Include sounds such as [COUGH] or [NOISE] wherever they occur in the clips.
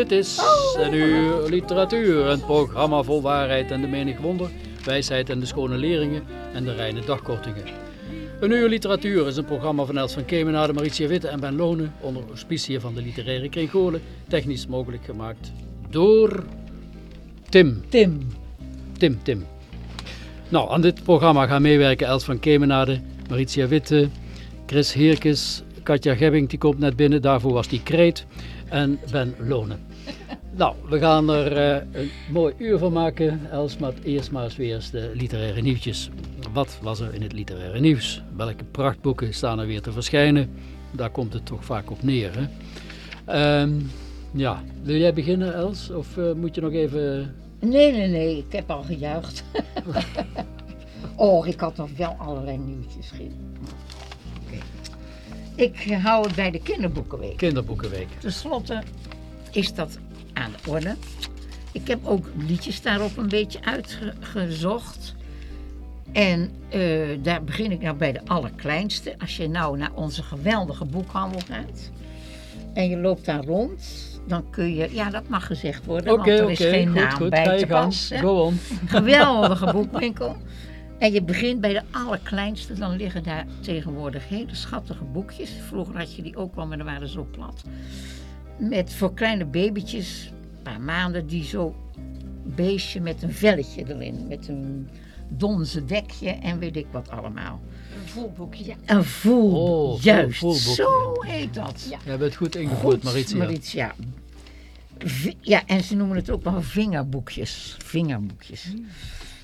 Dit is een uur literatuur, een programma vol waarheid en de menig wonder, wijsheid en de schone leringen en de reine dagkortingen. Een uur literatuur is een programma van Els van Kemenade, Maritia Witte en Ben Lonen onder auspicie van de literaire kring Goorlen, technisch mogelijk gemaakt door Tim. Tim. Tim, Tim. Nou, aan dit programma gaan meewerken Els van Kemenade, Maritia Witte, Chris Heerkes, Katja Gebbing, die komt net binnen, daarvoor was die kreet, en Ben Lonen. Nou, we gaan er eh, een mooi uur van maken, Els, maar eerst maar eens weer eens de literaire nieuwtjes. Wat was er in het literaire nieuws? Welke prachtboeken staan er weer te verschijnen? Daar komt het toch vaak op neer, hè? Ehm, ja, wil jij beginnen, Els? Of eh, moet je nog even... Nee, nee, nee, ik heb al gejuicht. [LAUGHS] oh, ik had nog wel allerlei nieuwtjes. Oké. Ik hou het bij de kinderboekenweek. Kinderboekenweek. Ten slotte is dat aan de orde. Ik heb ook liedjes daarop een beetje uitgezocht. En eh, daar begin ik nou bij de allerkleinste. Als je nou naar onze geweldige boekhandel gaat en je loopt daar rond, dan kun je, ja dat mag gezegd worden, want er is geen goed, naam goed. bij te pas. on. Geweldige boekwinkel. En je begint bij de allerkleinste, dan liggen daar tegenwoordig hele schattige boekjes. Vroeger had je die ook wel, maar dan waren ze zo plat. Met voor kleine babytjes, een paar maanden, die zo beestje met een velletje erin. Met een donze dekje en weet ik wat allemaal. Een voelboekje. Een voel, Oh, juist, voelboekje. zo heet dat. Ja. Jij bent goed ingevoerd, Maritia. Maritia. Ja, en ze noemen het ook wel vingerboekjes. Vingerboekjes.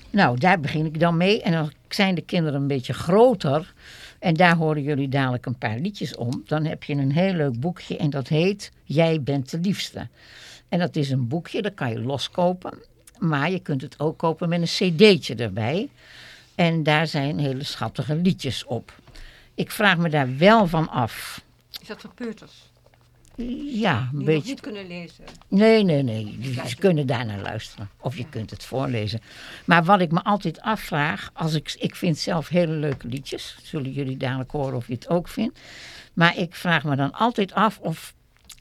Nou, daar begin ik dan mee. En dan zijn de kinderen een beetje groter. En daar horen jullie dadelijk een paar liedjes om. Dan heb je een heel leuk boekje en dat heet Jij bent de liefste. En dat is een boekje, dat kan je loskopen. Maar je kunt het ook kopen met een cd'tje erbij. En daar zijn hele schattige liedjes op. Ik vraag me daar wel van af. Is dat voor peuters? Ja, een beetje. niet kunnen lezen. Nee, nee, nee. Ze kunnen daarnaar luisteren. Of je kunt het voorlezen. Maar wat ik me altijd afvraag, als ik, ik vind zelf hele leuke liedjes. Zullen jullie dadelijk horen of je het ook vindt. Maar ik vraag me dan altijd af of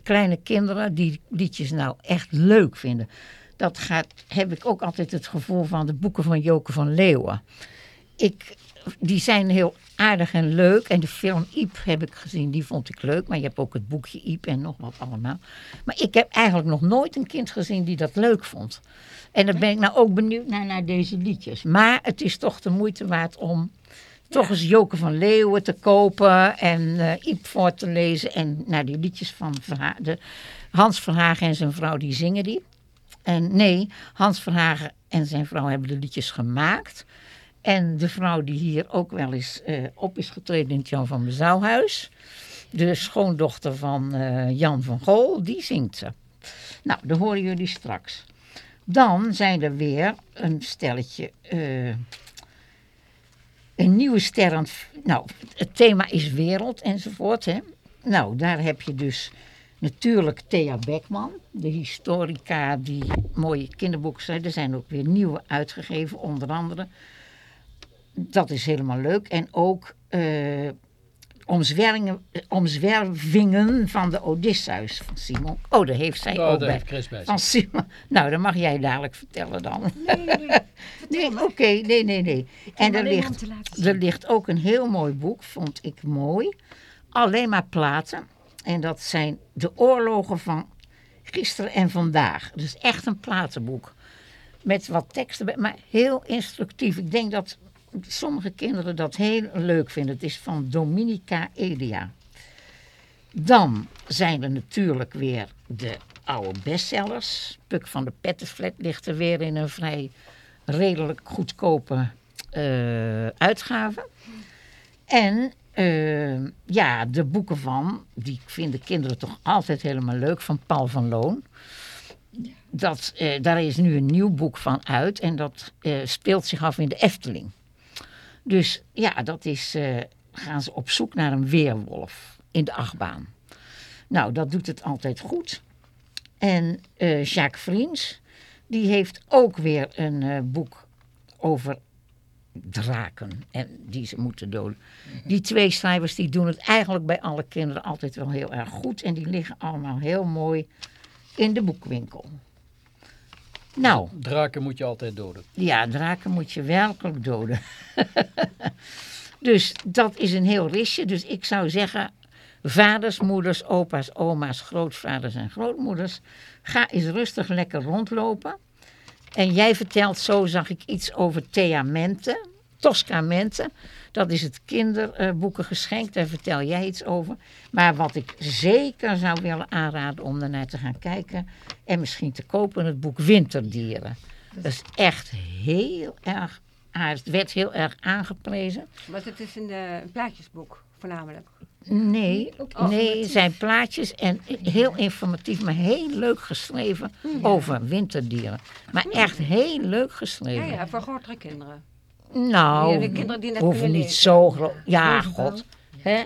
kleine kinderen die liedjes nou echt leuk vinden. Dat gaat, heb ik ook altijd het gevoel van de boeken van Joke van Leeuwen. Ik, die zijn heel aardig en leuk. En de film Iep heb ik gezien, die vond ik leuk. Maar je hebt ook het boekje Iep en nog wat allemaal. Maar ik heb eigenlijk nog nooit een kind gezien die dat leuk vond. En dan ben ik nou ook benieuwd naar, naar deze liedjes. Maar het is toch de moeite waard om toch eens Joke van Leeuwen te kopen. En eh Iep voor te lezen. En naar die liedjes van Verha- de, Hans Verhagen en zijn vrouw, die zingen die. En nee, Hans Verhagen en zijn vrouw hebben de liedjes gemaakt. En de vrouw die hier ook wel eens eh, op is getreden in het Jan van Bezouwhuis. De schoondochter van eh, Jan van Gool, die zingt ze. Nou, dat horen jullie straks. Dan zijn er weer een stelletje. eh, een nieuwe ster het. Nou, het thema is wereld enzovoort. Hè? Nou, daar heb je dus natuurlijk Thea Beckman, de historica die mooie kinderboeken zijn. Er zijn ook weer nieuwe uitgegeven, onder andere. Dat is helemaal leuk. En ook eh, omzwervingen, omzwervingen van de Odysseus van Simon. Oh, daar heeft zij Oh, ook daar bij. heeft Chris bij. Van Simon. Nou, dan mag jij dadelijk vertellen dan. Nee, nee, nee. [LAUGHS] Nee, oké, nee, nee, nee. En er ligt, er ligt ook een heel mooi boek, vond ik mooi. Alleen maar platen. En dat zijn de oorlogen van gisteren en vandaag. Dus echt een platenboek. met wat teksten, bij, maar heel instructief. Ik denk dat sommige kinderen dat heel leuk vinden. Het is van Dominica Elia. Dan zijn er natuurlijk weer de oude bestsellers. Puk van de Pettenflat ligt er weer in een vrij redelijk goedkope eh, uitgave. En eh, ja, de boeken van, die vinden kinderen toch altijd helemaal leuk, van Paul van Loon. Dat, eh, daar is nu een nieuw boek van uit en dat speelt zich af in de Efteling. Dus ja, dat is, eh, gaan ze op zoek naar een weerwolf in de achtbaan. Nou, dat doet het altijd goed. En eh, Jacques Vriends, die heeft ook weer een eh, boek over draken en die ze moeten doden. Die twee schrijvers die doen het eigenlijk bij alle kinderen altijd wel heel erg goed en die liggen allemaal heel mooi in de boekwinkel. Nou, Draken moet je altijd doden. ja, draken moet je werkelijk doden. [LAUGHS] dus dat is een heel ristje. Dus ik zou zeggen, vaders, moeders, opa's, oma's, grootvaders en grootmoeders, ga eens rustig lekker rondlopen. En jij vertelt, zo zag ik iets over Thea Mente, Tosca Mente. Dat is het kinderboekengeschenk, daar vertel jij iets over. Maar wat ik zeker zou willen aanraden om daarnaar te gaan kijken en misschien te kopen, het boek Winterdieren. Dat is echt heel erg. Het werd heel erg aangeprezen. Maar het is een, eh, een plaatjesboek, voornamelijk. Nee, nee, het zijn plaatjes en heel informatief, maar heel leuk geschreven over winterdieren. Maar echt heel leuk Ja, geschreven. ja, voor grotere kinderen. Nou, de kinderen die net hoeven niet zo groot. Ja, god. Hè?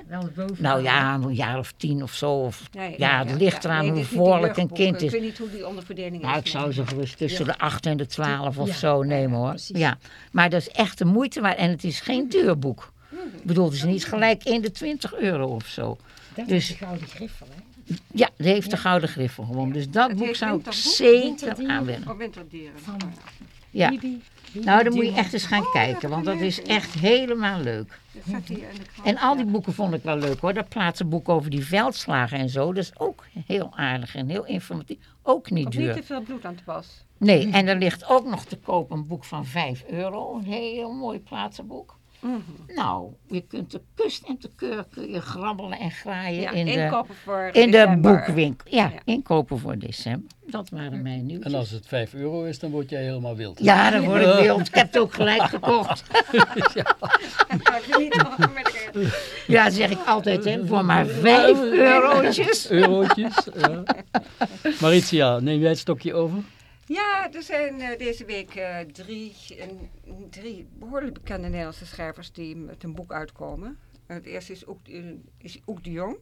Nou ja, een jaar of tien of zo. Of, Nee, ja, het ligt eraan Nee, hoe een voorlijk een kind is. Ik weet niet hoe die onderverdeling Nou, is. ik zou ze gerust tussen de 8 en de 12 of Ja, zo nemen hoor. Ja, maar dat is echt de moeite waard. En het is geen duur boek. Ik bedoel, het is niet gelijk in de 20 euro of zo. Dat dus- is de gouden griffel, hè? Ja, die heeft de gouden griffel gewonnen. Dus dat Het boek zou ik zeker aanwenden. Voor winterdieren. Van- Ja. Nou, dan moet je echt eens gaan Oh, kijken, want dat is echt helemaal leuk. En al die boeken vond ik wel leuk hoor. Dat plaatsen boek over die veldslagen en zo. Dat is ook heel aardig en heel informatief. Ook niet Komt niet duur. te veel bloed aan te pas. Nee, en er ligt ook nog te koop een boek van 5 euro. Een heel mooi plaatsenboek. Mhm. Nou, je kunt de kust en de keur kun je grabbelen en graaien Ja, in de, inkopen voor in de boekwinkel. Ja, Ja. inkopen voor december. Dat waren mijn En nieuwtjes. als het 5 euro is, dan word jij helemaal wild. Ja, dan word ik wild. Ik heb het ook gelijk [LAUGHS] gekocht. [LAUGHS] De- Ja, zeg ik altijd, hè, voor maar 5 eurotjes. [LAUGHS] Eurotjes. ja. Maritia, neem jij het stokje over? Ja, er zijn eh, deze week eh, drie, een- drie behoorlijk bekende Nederlandse schrijvers die met een boek uitkomen. Het eerste is Oek, is Oek de Jong.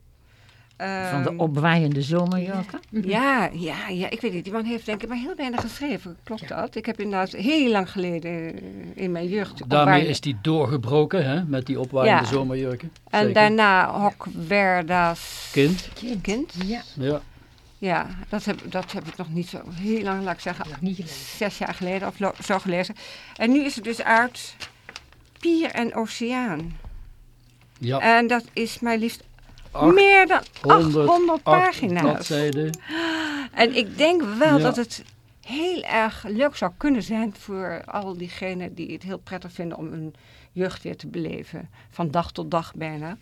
Van de Ehm, opwaaiende zomerjurken. [LAUGHS] Ja, ja, ja, ik weet niet. Die man heeft denk ik maar heel weinig geschreven. Klopt dat? Ik heb inderdaad heel lang geleden eh, in mijn jeugd... Daarmee opwaaiende- is die doorgebroken, hè, met die opwaaiende Ja. zomerjurken. En Zeker. daarna Hokwerda's Kind. kind. Ja, Ja. Ja, dat heb, dat heb ik nog niet zo heel lang, laat ik zeggen, nog niet zes jaar geleden of zo gelezen. En nu is het dus uit Pier en Oceaan. ja. En dat is maar liefst Acht- meer dan 800 108 pagina's. bladzijden. En ik denk wel Ja. dat het heel erg leuk zou kunnen zijn voor al diegenen die het heel prettig vinden om hun jeugd weer te beleven. Van dag tot dag bijna.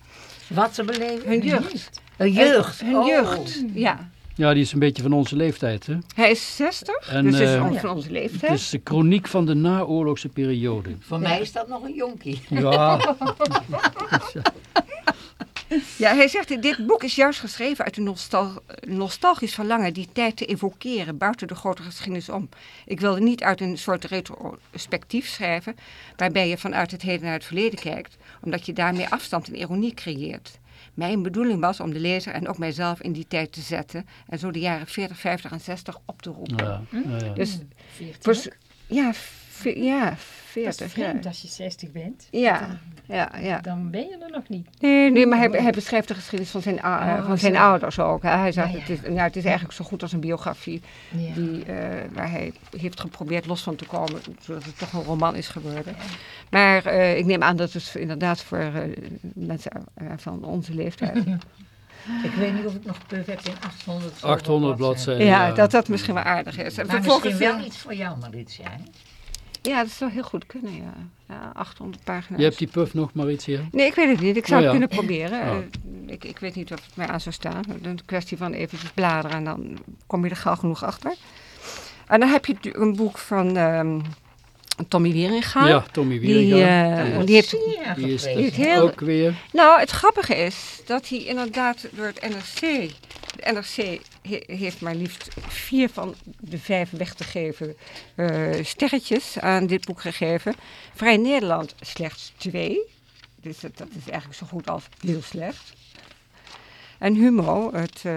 Wat ze beleven? Hun jeugd. Een jeugd. Hun Oh. jeugd, ja. Ja, die is een beetje van onze leeftijd. Hè? Hij is 60, En, dus is eh, van onze Het leeftijd. is de chroniek van de naoorlogse periode. Voor mij is dat nog een jonkie. Ja, [LAUGHS] Ja, hij zegt, dit boek is juist geschreven uit een nostal nostalgisch verlangen die tijd te evokeren buiten de grote geschiedenis om. Ik wilde niet uit een soort retrospectief schrijven, waarbij je vanuit het heden naar het verleden kijkt, omdat je daarmee afstand en ironie creëert. Mijn bedoeling was om de lezer en ook mijzelf in die tijd te zetten en zo de jaren 40, 50 en 60 op te roepen. ja, ja, ja. Dus, 14 pers- ook. ja, ja, Dat is 40. Ja. vreemd als je 60 bent. Ja, ja, ja. Dan ben je er nog niet. Nee, nee maar hij, hij beschrijft de geschiedenis van zijn, Oh, van zijn zo. ouders ook. Hè. Hij zegt, Ja, ja. Het, is, ja, het is eigenlijk zo goed als een biografie Ja. die, eh, waar hij heeft geprobeerd los van te komen, zodat het toch een roman is geworden. Maar eh, ik neem aan dat het inderdaad voor eh, mensen eh, van onze leeftijd [LAUGHS] Ik weet niet of ik nog heb in 800 zoveel 800 bladzijden. Ja, ja. dat dat misschien wel aardig is. En Maar misschien wel iets voor jou, Maritia. Hè? Ja, dat zou heel goed kunnen, ja. ja 800 pagina's. Je hebt die puff nog, Maritia? Nee, ik weet het niet. Ik zou Oh, het ja. kunnen proberen. Oh. Eh, Ik, ik weet niet of het mij aan zou staan. Een kwestie van eventjes bladeren en dan kom je er gauw genoeg achter. En dan heb je een boek van ehm, Tommy Wieringa. Ja, Tommy Die, Wieringa. eh, Die die heeft, Die is heel- ook weer. nou, het grappige is dat hij inderdaad door het NRC... De NRC he- heeft maar liefst vier van de vijf weg te geven eh, sterretjes aan dit boek gegeven. Vrij Nederland slechts twee. Dus dat, is eigenlijk zo goed als heel slecht. En Humo, het eh,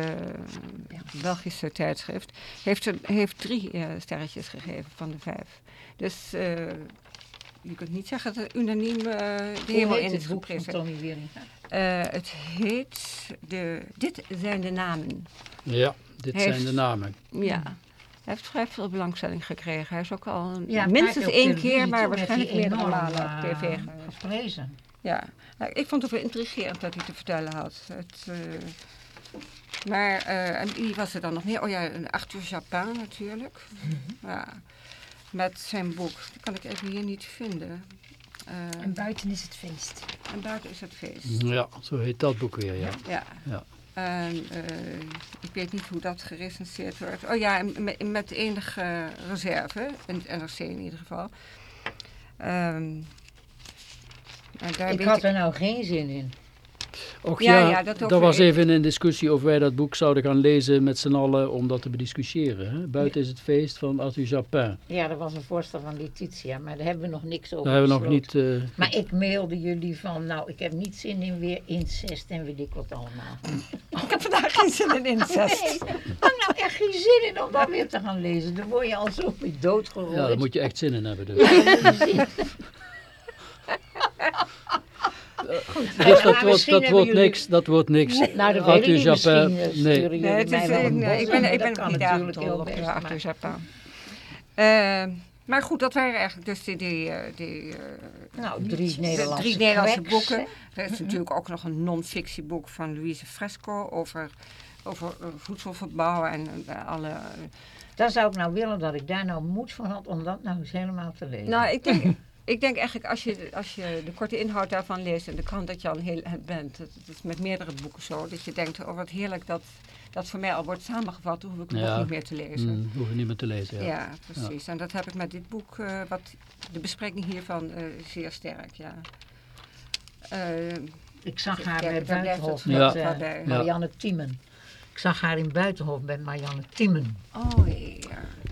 Belgische tijdschrift, heeft, heeft drie eh, sterretjes gegeven van de vijf. Dus je kunt niet zeggen dat het unaniem eh, de hemel in het is boek van geprezen. Tommy Wieringa? Eh, het heet de, Dit zijn de namen. Ja, dit Heeft- zijn de namen. Ja. Hij heeft vrij veel belangstelling gekregen. Hij is ook al een- Ja, minstens één keer, maar waarschijnlijk hij meerdere malen op eh, tv. ge- geprezen. Ja, nou, ik vond het wel intrigerend wat hij te vertellen had. Het, eh, maar, eh, en wie was er dan nog meer? Oh ja, een Arthur Japin natuurlijk. Mhm. Ja, met zijn boek. Dat kan ik even hier niet vinden. Eh, En buiten is het feest. en buiten is het feest. Ja, zo heet dat boek weer, ja. Ja. Ja. En eh, ik weet niet hoe dat gerecenseerd wordt. Oh ja, met, met enige reserve, in het NRC in ieder geval. Ehm, daar Ik had er nou geen zin in. Och Ja, ja, ja, dat dat was even een discussie of wij dat boek zouden gaan lezen met z'n allen om dat te bediscussiëren. Hè? Buiten is het feest van Arthur Japin. Ja, er was een voorstel van Letitia, maar daar hebben we nog niks over Daar hebben we nog niet... eh, Maar ik mailde jullie van, nou, ik heb niet zin in weer incest en weet ik wat allemaal. [LAUGHS] Ik heb vandaag geen zin in incest. Nee, ik had nou echt geen zin in om dat weer te gaan lezen. Dan word je al zo mee doodgerooid. ja, daar moet je echt zin in hebben dus. [LAUGHS] Dus dat, wordt, dat wordt niks, dat wordt niks. Nou, dat weet ik Japin, eh, nee. Nee, het mij is, wel een nee, ik ben, ik ben ook niet natuurlijk heel aangetol op best, de Arthur maar- Japin. Ehm, maar goed, dat waren eigenlijk dus die, die, eh, die, Nou, drie de Nederlandse drie Nederlandse cracks, boeken. hè? Er is natuurlijk ook nog een non-fictieboek van Louise Fresco over, over voedselverbouw en alle... Daar zou ik nou willen dat ik daar nou moed van had om dat nou eens helemaal te lezen. Nou, ik denk, ik denk eigenlijk als je, als je de korte inhoud daarvan leest en de krant dat je al een heel eind bent. Het, het is met meerdere boeken zo. Dat je denkt, oh wat heerlijk dat dat voor mij al wordt samengevat. Hoef ik het Ja. ook niet meer te lezen. Mm, hoef je niet meer te lezen. Ja, Ja. precies. En dat heb ik met dit boek, eh, wat de bespreking hiervan, eh, zeer sterk, ja. Eh, ik zag haar Kijk, bij Buitenhof het met eh. Marianne Tiemen. Ik zag haar in Buitenhof bij Marianne Tiemen. oh ja.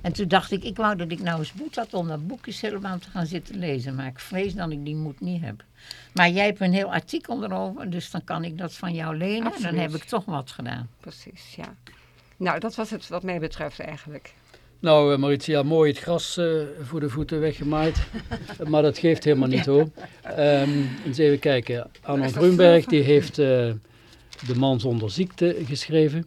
En toen dacht ik, ik wou dat ik nou eens moed had om dat boek eens helemaal te gaan zitten lezen. Maar ik vrees dat ik die moed niet heb. Maar jij hebt een heel artikel erover, dus dan kan ik dat van jou lenen. En Absoluut. dan heb ik toch wat gedaan. Precies, ja. Nou, dat was het wat mij betreft eigenlijk. Nou, eh, Maritia, mooi het gras eh, voor de voeten weggemaaid. [LAUGHS] maar dat geeft helemaal niet hoor. Ehm, eens even kijken. Arno Is dat Grunberg zo? die heeft eh, De Man zonder ziekte geschreven.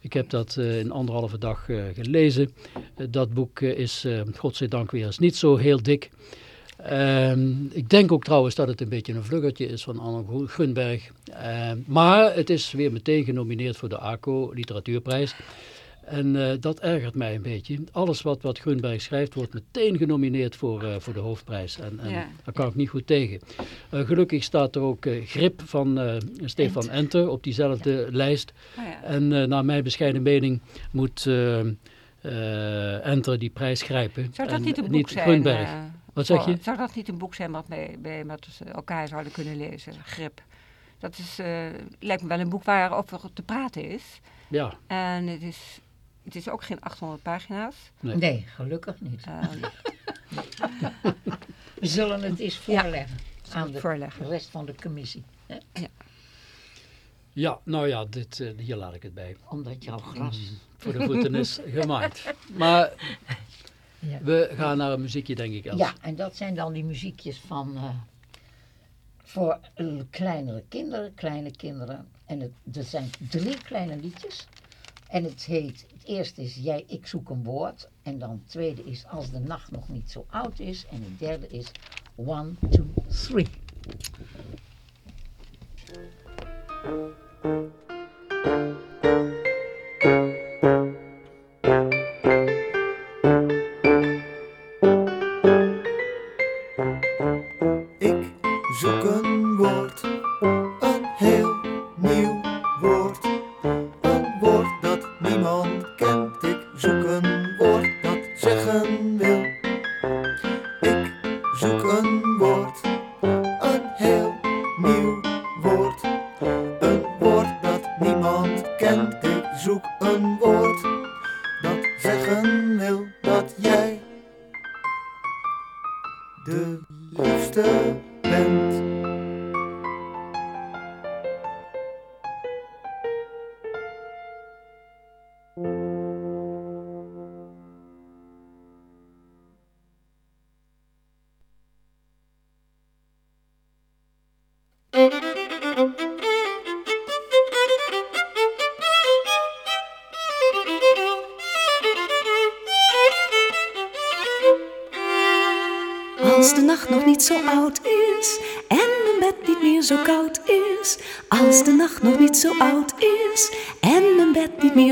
Ik heb dat eh, in anderhalve dag eh, gelezen. Eh, dat boek is, godzijdank weer eens niet zo heel dik. Ehm, ik denk ook trouwens dat het een beetje een vluggertje is van Arno Gru- Grunberg. Ehm, maar het is weer meteen genomineerd voor de ACO Literatuurprijs. En eh, dat ergert mij een beetje. Alles wat, wat Grunberg schrijft wordt meteen genomineerd voor, eh, voor de hoofdprijs. En, en Ja. daar kan ik niet goed tegen. Eh, gelukkig staat er ook Grip van Stefan Enter. op diezelfde lijst. Oh ja. En naar mijn bescheiden mening moet Enter die prijs grijpen. Zou dat en niet een boek niet zijn? Wat zeg je? Zou dat niet een boek zijn wat wij met elkaar zouden kunnen lezen? Grip. Dat is, lijkt me wel een boek waarover te praten is. Ja, En het is, het is ook geen 800 pagina's. Nee. Nee, gelukkig niet. [LAUGHS] Ehm, We zullen het eens voorleggen aan de voorleggen. rest van de commissie. hè? ja nou ja, dit, eh, hier laat ik het bij. Omdat jouw gras... Voor de voeten is [LAUGHS] gemaaid. Maar Ja. we gaan naar een muziekje denk ik. Els. Ja, en dat zijn dan die muziekjes van eh, voor eh, kleinere kinderen, kleine kinderen. En het, er zijn drie kleine liedjes. En het heet, eerste is Jij, ik zoek een woord. En dan tweede is Als de nacht nog niet zo oud is. En het derde is One, two, three.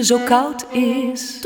Zo koud is.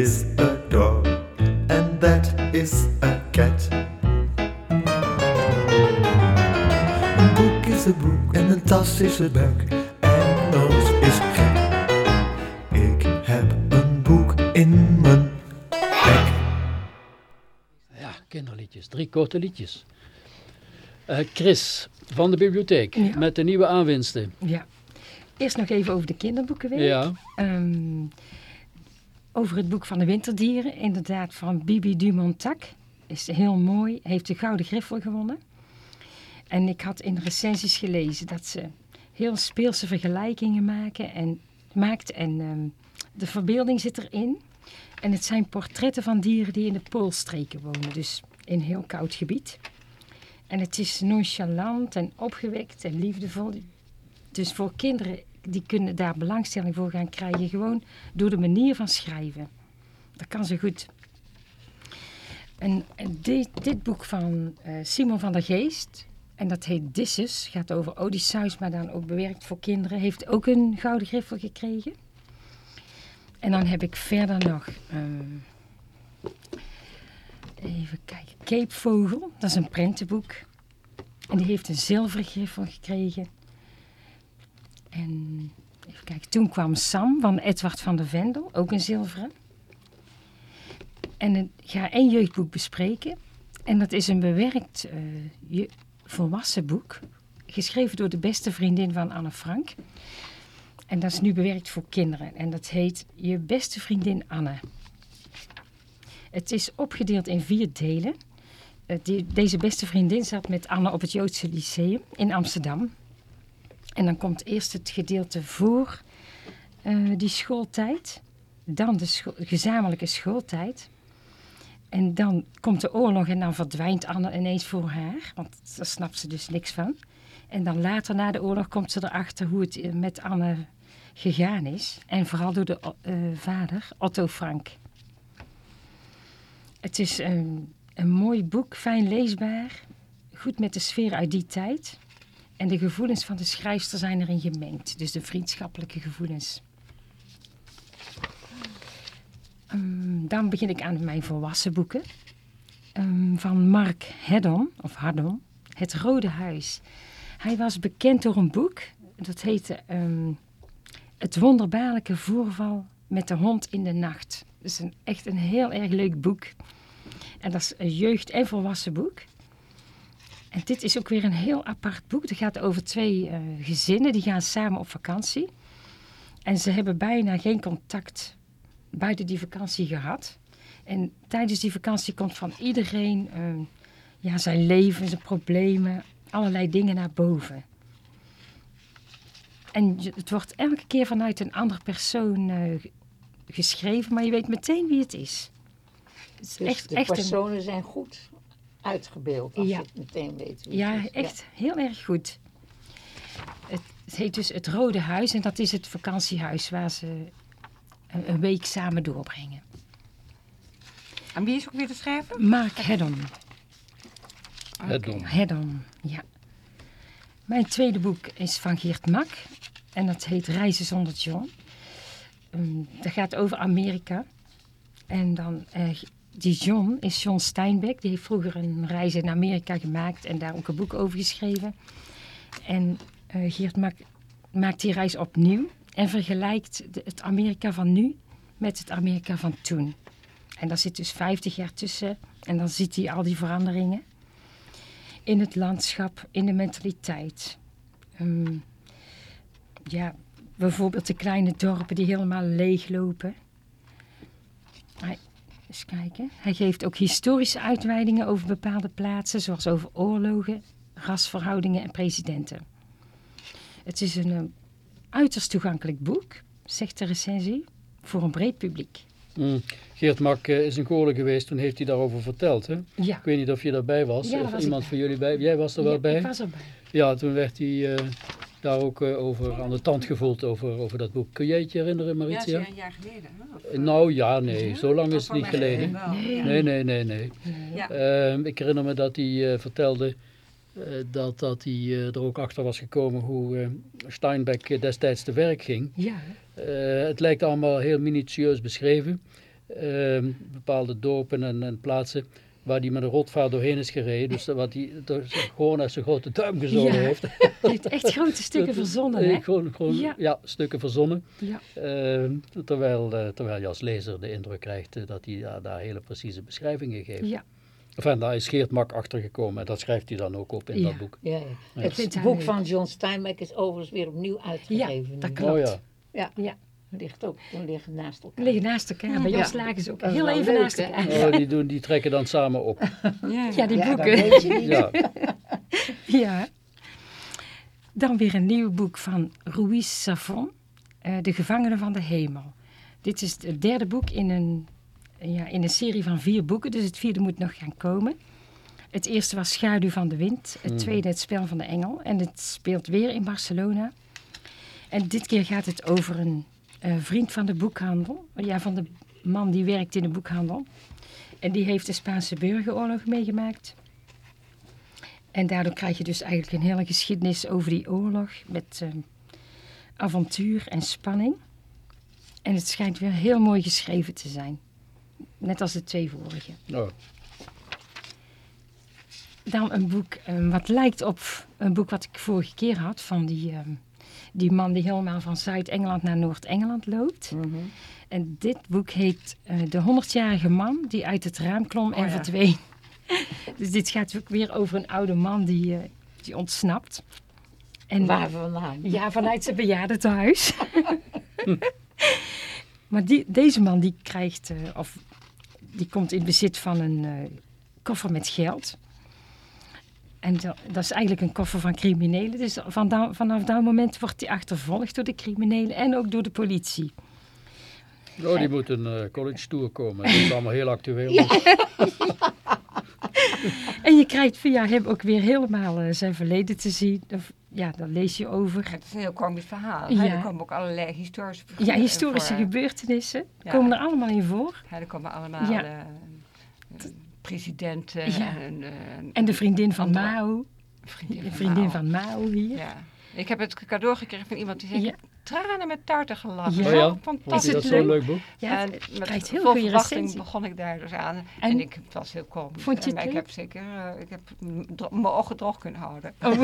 Is a dog, and that is a cat. Een boek is een boek en een tas is een buik. En noos is gek. Ik heb een boek in mijn bek. Ja, kinderliedjes. Drie korte liedjes. Eh, Chris van de bibliotheek Ja. met de nieuwe aanwinsten. Ja. Eerst nog even over de kinderboekenweek. Ja, Ehm, over het boek van de winterdieren, inderdaad van Bibi Dumontac. Is heel mooi, heeft de Gouden Griffel gewonnen. En ik had in recensies gelezen dat ze heel speelse vergelijkingen maken en, maakt. En ehm, de verbeelding zit erin. En het zijn portretten van dieren die in de Poolstreken wonen, dus in heel koud gebied. En het is nonchalant en opgewekt en liefdevol. Dus voor kinderen, die kunnen daar belangstelling voor gaan krijgen, gewoon door de manier van schrijven. Dat kan ze goed. En, dit, dit boek van eh, Simon van der Geest, en dat heet Disses, gaat over Odysseus, maar dan ook bewerkt voor kinderen, heeft ook een gouden griffel gekregen. En dan heb ik verder nog, ehm, even kijken, Keepvogel, dat is een prentenboek. En die heeft een zilveren griffel gekregen. En even kijken, toen kwam Sam van Edward van der Vendel, ook een zilveren. En ik ga één jeugdboek bespreken. En dat is een bewerkt je, volwassen boek. Geschreven door de beste vriendin van Anne Frank. En dat is nu bewerkt voor kinderen. En dat heet Je beste vriendin Anne. Het is opgedeeld in vier delen. Eh, deze beste vriendin zat met Anne op het Joodse Lyceum in Amsterdam. En dan komt eerst het gedeelte voor eh, die schooltijd. Dan de gezamenlijke schooltijd. En dan komt de oorlog en dan verdwijnt Anne ineens voor haar. Want daar snapt ze dus niks van. En dan later na de oorlog komt ze erachter hoe het eh, met Anne gegaan is. En vooral door de eh, vader, Otto Frank. Het is een, een mooi boek, fijn leesbaar. Goed met de sfeer uit die tijd. En de gevoelens van de schrijfster zijn erin gemengd. Dus de vriendschappelijke gevoelens. Ehm, dan begin ik aan mijn volwassen boeken. Ehm, van Mark Haddon, of Haddon, Het Rode Huis. Hij was bekend door een boek, dat heette ehm, Het wonderbaarlijke voorval met de hond in de nacht. Dat is een, echt een heel erg leuk boek. En dat is een jeugd- en volwassen boek. En dit is ook weer een heel apart boek. Het gaat over twee eh, gezinnen die gaan samen op vakantie. En ze hebben bijna geen contact buiten die vakantie gehad. En tijdens die vakantie komt van iedereen ehm, ja, zijn leven, zijn problemen, allerlei dingen naar boven. En het wordt elke keer vanuit een andere persoon eh, geschreven, maar je weet meteen wie het is. Dus echt, de echt een, personen zijn goed uitgebeeld als Ja. je het meteen weet wie ja, het is. echt heel erg goed. Het, het heet dus Het Rode Huis en dat is het vakantiehuis waar ze een, een week samen doorbrengen. En wie is ook weer de schrijver? Mark Heddon. Het dom. Heddon, ja. Mijn tweede boek is van Geert Mak en dat heet Reizen zonder John. Ehm, dat gaat over Amerika. En dan, eh, die John is John Steinbeck. Die heeft vroeger een reis in Amerika gemaakt en daar ook een boek over geschreven. En eh, Geert Mak maakt die reis opnieuw en vergelijkt het Amerika van nu met het Amerika van toen. En daar zit dus 50 jaar tussen en dan ziet hij al die veranderingen in het landschap, in de mentaliteit. Ehm, ja, bijvoorbeeld de kleine dorpen die helemaal leeglopen. Eens kijken. Hij geeft ook historische uitweidingen over bepaalde plaatsen, zoals over oorlogen, rasverhoudingen en presidenten. Het is een eh, uiterst toegankelijk boek, zegt de recensie, voor een breed publiek. Mm. Geert Mak eh, is in Kolen geweest, toen heeft hij daarover verteld. Hè? Ja, Ik weet niet of je daarbij was, Ja, of was iemand van jullie bij. Jij was er wel bij? ik was erbij. Ja, toen werd hij eh, daar ook eh, over aan de tand gevoeld over, over dat boek. Kun jij het je herinneren, Ja, Maritia? dat is een jaar geleden. Of, Eh, Nou ja, nee, zo lang is het niet geleden. Nee. Nee, nee, nee, nee. Ja. Ehm, ik herinner me dat hij eh, vertelde eh, dat, dat hij eh, er ook achter was gekomen hoe eh, Steinbeck destijds te werk ging. Ja, Eh, het lijkt allemaal heel minutieus beschreven. Ehm, bepaalde dorpen en, en plaatsen waar hij met een rotvaart doorheen is gereden. Dus wat hij door- gewoon uit zijn grote duim gezogen Ja. heeft. [LAUGHS] hij heeft echt grote stukken verzonnen, hè? Gewoon, gewoon ja. Ja. stukken verzonnen. Ja. Ehm, terwijl, eh, terwijl je als lezer de indruk krijgt eh, dat hij daar, daar hele precieze beschrijvingen geeft. Ja, Enfin, daar is Geert Mak achter gekomen en dat schrijft hij dan ook op in Ja. dat boek. Ja, ja. Ja. Het boek van John Steinbeck is overigens weer opnieuw uitgegeven. dat nu. klopt. Oh ja. Ja, Ja. Ligt ook, die liggen naast elkaar. liggen naast elkaar. Bij Ja. Jos lagen ze ook heel even leuk, naast elkaar. Die, doen, die trekken dan samen op. [LAUGHS] Ja, Ja, die Ja, dat boeken. weet je niet. Ja. [LAUGHS] Ja. Dan weer een nieuw boek van Ruiz Safon, eh, De Gevangenen van de Hemel. Dit is het derde boek in een, ja, in een serie van vier boeken, dus het vierde moet nog gaan komen. Het eerste was Schaduw van de Wind, het tweede Het Spel van de Engel en het speelt weer in Barcelona. En dit keer gaat het over een eh, vriend van de boekhandel, ja, van de man die werkt in de boekhandel. En die heeft de Spaanse burgeroorlog meegemaakt. En daardoor krijg je dus eigenlijk een hele geschiedenis over die oorlog met eh, avontuur en spanning. En het schijnt weer heel mooi geschreven te zijn. Net als de twee vorige. Oh. Dan een boek eh, wat lijkt op een boek wat ik vorige keer had. Van die, eh, die man die helemaal van Zuid-Engeland naar Noord-Engeland loopt. Mhm. En dit boek heet eh, De 100-jarige man die uit het raam klom en ja. verdween. [LAUGHS] dus dit gaat ook weer over een oude man die, eh, die ontsnapt. En Waar vandaan? ja, vanuit zijn bejaardentehuis. [LAUGHS] maar die, deze man die krijgt, eh, of die komt in bezit van een koffer met geld. En dat, dat is eigenlijk een koffer van criminelen. Dus vanaf dat moment wordt hij achtervolgd door de criminelen en ook door de politie. oh, die moet een eh, college tour komen. Dat is allemaal heel actueel. [LAUGHS] En je krijgt via hem ook weer helemaal eh, zijn verleden te zien. Of, ja, daar lees je over. Het is een heel komisch verhaal. Ja. hè. Er komen ook allerlei historische Ja, historische voor. gebeurtenissen Ja. komen er allemaal in voor. Ja, er komen allemaal Ja. eh, eh, presidenten Ja. en... eh, En de vriendin van Mao. Vriendin De van vriendin Mao. van Mao hier. Ja. Ik heb het cadeau gekregen van iemand die zei, Ja. Ik heb tranen met taarten gelachen. Ja. Oh ja? Vond fantastisch. je dat het zo'n leuk? leuk boek? Ja, en het met krijgt heel goede verwachting recensie. begon ik daar dus aan. En, En- ik, het was heel komisch. Vond je het maar ik leuk? heb zeker eh, ik heb mijn ogen droog kunnen houden. [LAUGHS]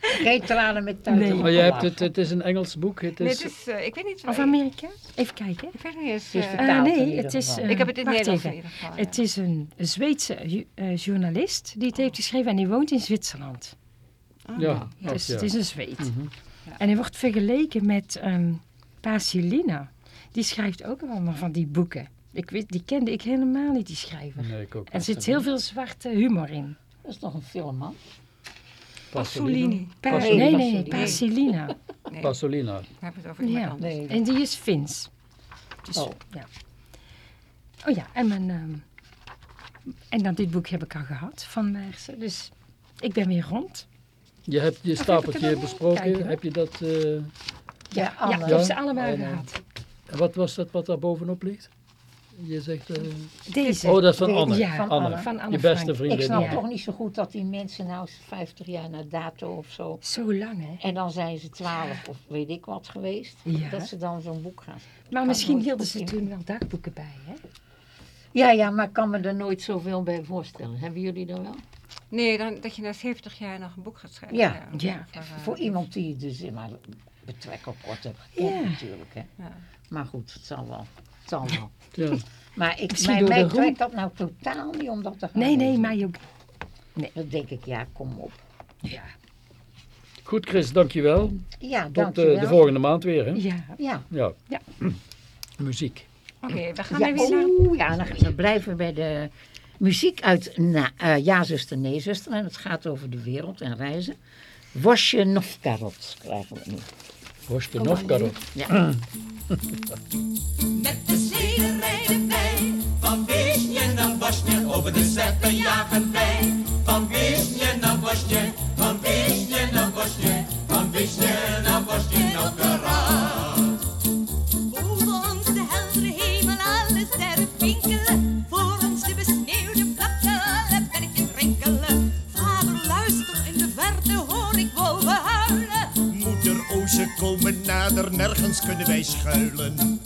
Geen tranen met tuin. Nee. Maar je hebt het, het is een Engels boek. Het Nee, is, het is, eh, ik weet niet. Of ik- Amerika? Even kijken. Ik weet niet eens. Het is eh, in nee, het is... ik heb het in Nederlands in ieder geval. ja. Het is een Zweedse eh, journalist die het heeft geschreven en die woont in Zwitserland. ja, Dus ja. het is een Zweed. En hij wordt vergeleken met ehm Pasilina. Die schrijft ook allemaal van die boeken. Ik weet, die kende ik helemaal niet, die schrijver. Nee, ik ook Er niet. zit heel veel zwarte humor in. Dat is toch een film, man? Pasolini. Pa- Pasolini. nee, nee. Pasilina. Nee, Pasolina. we hebben het over iemand Ja. anders. Nee. En die is Fins. Dus, Oh. ja. Oh ja, en mijn... ehm, en dan dit boek heb ik al gehad van Meersen. Dus ik ben weer rond. Je hebt je stapeltje besproken. Kijken, heb je dat... eh, Ja, ja, ik heb ze Ja. allemaal gehad. wat was dat wat daar bovenop ligt? Je zegt... eh, Deze. oh, dat is van Anne. ja, van Anne. Anne. Van Anne Je beste Frank. vriendin. Ik snap Ja. toch niet zo goed dat die mensen nou 50 jaar na dato of zo. Zo lang, hè? En dan zijn ze 12 of weet ik wat geweest. Ja. Dat ze dan zo'n boek gaan. Maar misschien hielden ze in. toen wel dagboeken bij, hè? Ja, ja, maar ik kan me er nooit zoveel bij voorstellen. Hebben jullie er wel? Nee, dan, dat je na 70 jaar nog een boek gaat schrijven. Ja. Ja. Voor, eh, Voor iemand die dus in maar betrekken op wordt hebt gekend Ja. natuurlijk. Hè. Ja. Maar goed, het zal wel. Het zal wel. [LAUGHS] Ja. Maar ik, Misschien mij, trekt dat nou totaal niet om dat te gaan Nee, nee, lezen. mij ook. Dan denk ik, ja, kom op. Ja. Goed Chris, dankjewel. Ja, Tot dankjewel. eh, de volgende maand weer. Hè? Ja. Ja. Ja. Ja. Muziek. Oké, we gaan Ja, er weer naar. oeh, ja, dan we blijven bij de muziek uit na, eh, Ja, zuster, nee, zuster. En het gaat over de wereld en reizen. Wosje Novgorod krijgen we nu. Horst de Novgorod. Ja. Met de sleden rijden wij van Wisnje naar Bosje, over de zeppen jagen wij. Van Wisnje naar Bosje, van Wisnje naar Bosje, van Wisnje naar Bosje, Novgorod. Komen nader, nergens kunnen wij schuilen.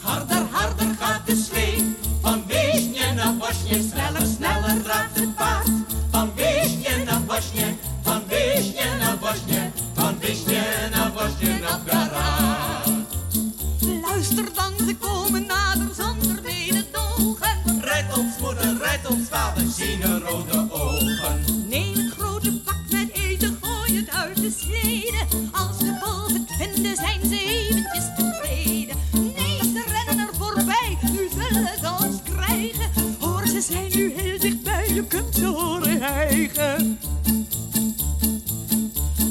Harder, harder gaat de slee, van Wisnje naar Bosje, sneller, sneller draagt het paard. Van Wisnje naar Bosje, van Wisnje naar Bosje, van Wisnje naar Bosje, Novgorod. Luister dan, ze komen nader zonder mededogen. Rijd ons moeder, rijd ons vader, zien rode ogen.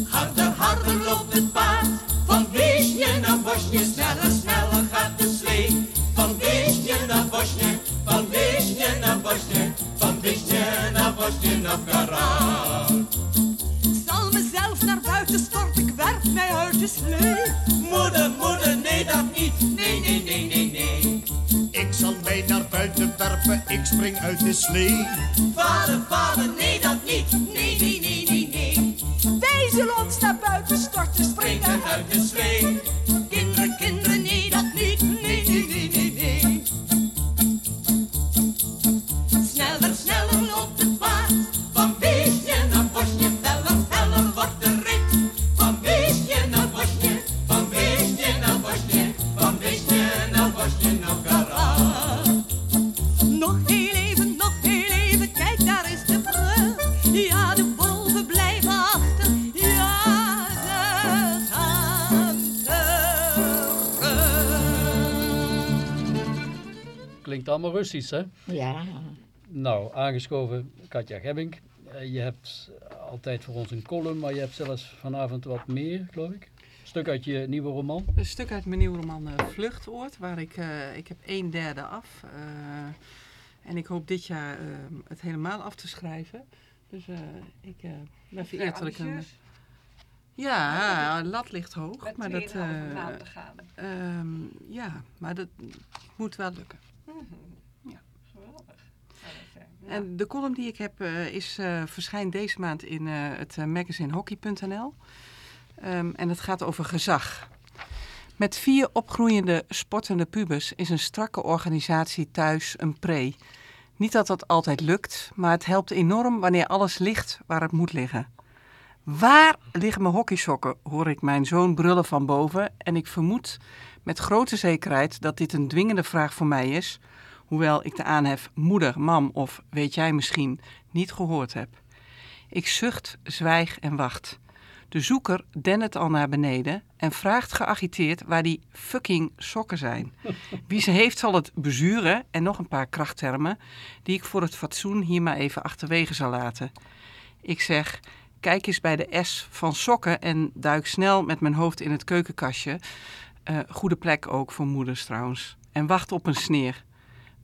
Harder, harder loopt het paard. Van Wisnje naar Bosje, sneller, sneller gaat de slee. Van Wisnje naar Bosje, van Wisnje naar Bosje, van Wisnje naar Bosje, Novgorod. Ik zal mezelf naar buiten storten, ik werp mij uit de slee. Ik spring uit de slee. Vader, vader, nee dat niet, Russisch, hè? Ja. Nou, aangeschoven Katja Gebbink. Eh, je hebt altijd voor ons een column, maar je hebt zelfs vanavond wat meer, geloof ik. Een stuk uit je nieuwe roman. Een stuk uit mijn nieuwe roman eh, Vluchtoord, waar ik, eh, ik heb een derde af. eh, en ik hoop dit jaar het helemaal af te schrijven. Dus eh, ik eh, ben vereerd dat ik een... Ja, lat ligt hoog. Met maar 2,5 dat, eh, maanden gaan. ehm, ja, maar dat moet wel lukken. Zijn. En de column die ik heb eh, is, eh, verschijnt deze maand in eh, het magazine hockey.nl. Ehm, en het gaat over gezag. Met vier opgroeiende sportende pubers is een strakke organisatie thuis een pre. Niet dat dat altijd lukt, maar het helpt enorm wanneer alles ligt waar het moet liggen. Waar liggen mijn hockeysokken, hoor ik mijn zoon brullen van boven. En ik vermoed met grote zekerheid dat dit een dwingende vraag voor mij is. Hoewel ik de aanhef moeder, mam of weet jij misschien niet gehoord heb. Ik zucht, zwijg en wacht. De zoeker dennert al naar beneden en vraagt geagiteerd waar die fucking sokken zijn. Wie ze heeft zal het bezuren en nog een paar krachttermen die ik voor het fatsoen hier maar even achterwege zal laten. Ik zeg, kijk eens bij de S van sokken en duik snel met mijn hoofd in het keukenkastje. Eh, goede plek ook voor moeders trouwens. En wacht op een sneer.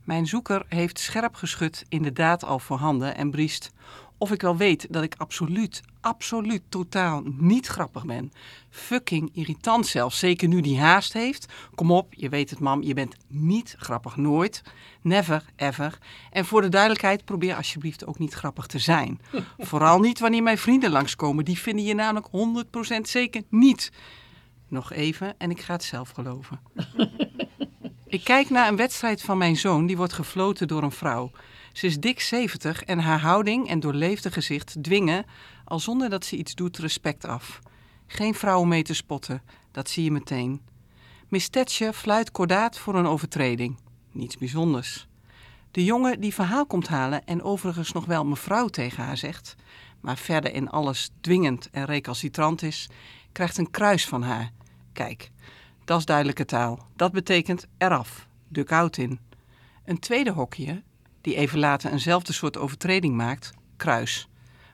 Mijn zoeker heeft scherp geschud inderdaad al voorhanden en briest of ik wel weet dat ik absoluut, absoluut totaal niet grappig ben. Fucking irritant zelfs, zeker nu die haast heeft. Kom op, je weet het mam, je bent niet grappig, nooit. Never, ever. En voor de duidelijkheid, probeer alsjeblieft ook niet grappig te zijn. [LAUGHS] Vooral niet wanneer mijn vrienden langskomen, die vinden je namelijk 100% zeker niet. Nog even en ik ga het zelf geloven. [LAUGHS] Ik kijk naar een wedstrijd van mijn zoon, die wordt gefloten door een vrouw. Ze is dik 70 en haar houding en doorleefde gezicht dwingen, al zonder dat ze iets doet, respect af. Geen vrouw mee te spotten, dat zie je meteen. Miss Thatcher fluit kordaat voor een overtreding. Niets bijzonders. De jongen die verhaal komt halen en overigens nog wel mevrouw tegen haar zegt, maar verder in alles dwingend en recalcitrant is, krijgt een kruis van haar. Kijk, dat is duidelijke taal. Dat betekent eraf, duk out in. Een tweede hokje, die even later eenzelfde soort overtreding maakt, kruis.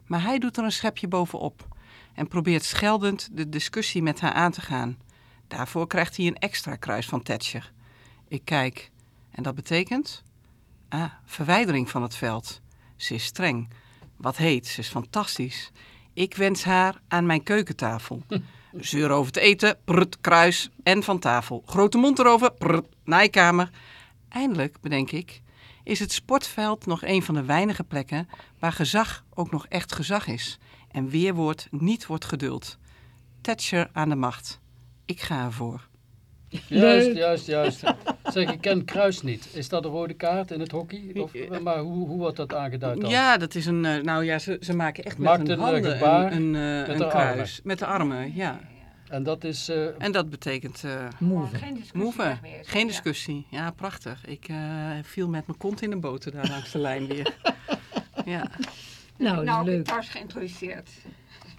Maar hij doet er een schepje bovenop en probeert scheldend de discussie met haar aan te gaan. Daarvoor krijgt hij een extra kruis van Thatcher. Ik kijk. En dat betekent? Ah, verwijdering van het veld. Ze is streng. Wat heet, ze is fantastisch. Ik wens haar aan mijn keukentafel. [LAUGHS] Zeur over het eten, prut, kruis en van tafel. Grote mond erover, prut, naaikamer. Eindelijk, bedenk ik, is het sportveld nog een van de weinige plekken waar gezag ook nog echt gezag is. En weerwoord niet wordt geduld. Thatcher aan de macht. Ik ga ervoor. Juist, juist, juist. Zeg, ik ken kruis niet. Is dat een rode kaart in het hockey? Of, maar hoe, hoe wordt dat aangeduid dan? Ja, dat is een. eh, nou ja, ze, ze maken echt met hun een, eh, handen gebaar een, een, eh, met een kruis. armen. Met de armen, ja. En dat is... eh, En dat betekent. eh Move. Geen discussie Move. meer. Geen discussie. Ja, prachtig. Ik eh, viel met mijn kont in de boter daar langs de lijn weer. [LAUGHS] Ja. Nou, nou, is heb ik leuk. thuis geïntroduceerd.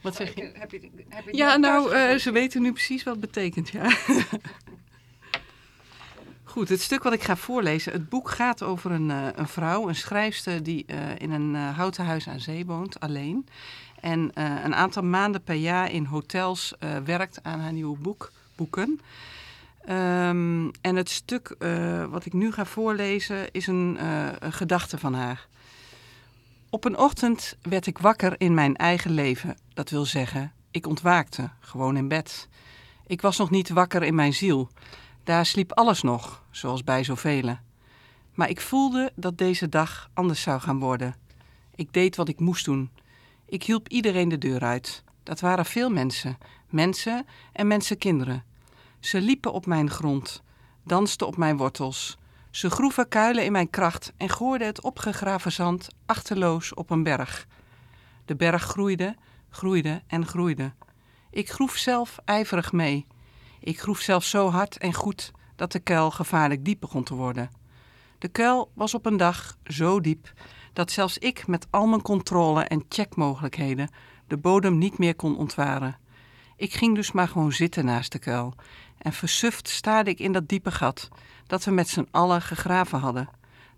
Wat zeg je? Heb je, heb je Ja, nou, eh, ze weten nu precies wat het betekent, ja. [LAUGHS] Goed, het stuk wat ik ga voorlezen. Het boek gaat over een, eh, een vrouw, een schrijfster die eh, in een eh, houten huis aan zee woont, alleen. En een aantal maanden per jaar in hotels werkt aan haar nieuwe boek, boeken. Ehm, en het stuk wat ik nu ga voorlezen is een, een gedachte van haar. Op een ochtend werd ik wakker in mijn eigen leven. Dat wil zeggen, ik ontwaakte, gewoon in bed. Ik was nog niet wakker in mijn ziel. Daar sliep alles nog, zoals bij zoveel. Maar ik voelde dat deze dag anders zou gaan worden. Ik deed wat ik moest doen. Ik hielp iedereen de deur uit. Dat waren veel mensen, mensen en mensenkinderen. Ze liepen op mijn grond, dansten op mijn wortels. Ze groeven kuilen in mijn kracht en gooiden het opgegraven zand achterloos op een berg. De berg groeide, groeide en groeide. Ik groef zelf ijverig mee. Ik groef zelfs zo hard en goed dat de kuil gevaarlijk diep begon te worden. De kuil was op een dag zo diep dat zelfs ik met al mijn controle en checkmogelijkheden de bodem niet meer kon ontwaren. Ik ging dus maar gewoon zitten naast de kuil en versuft staarde ik in dat diepe gat dat we met z'n allen gegraven hadden.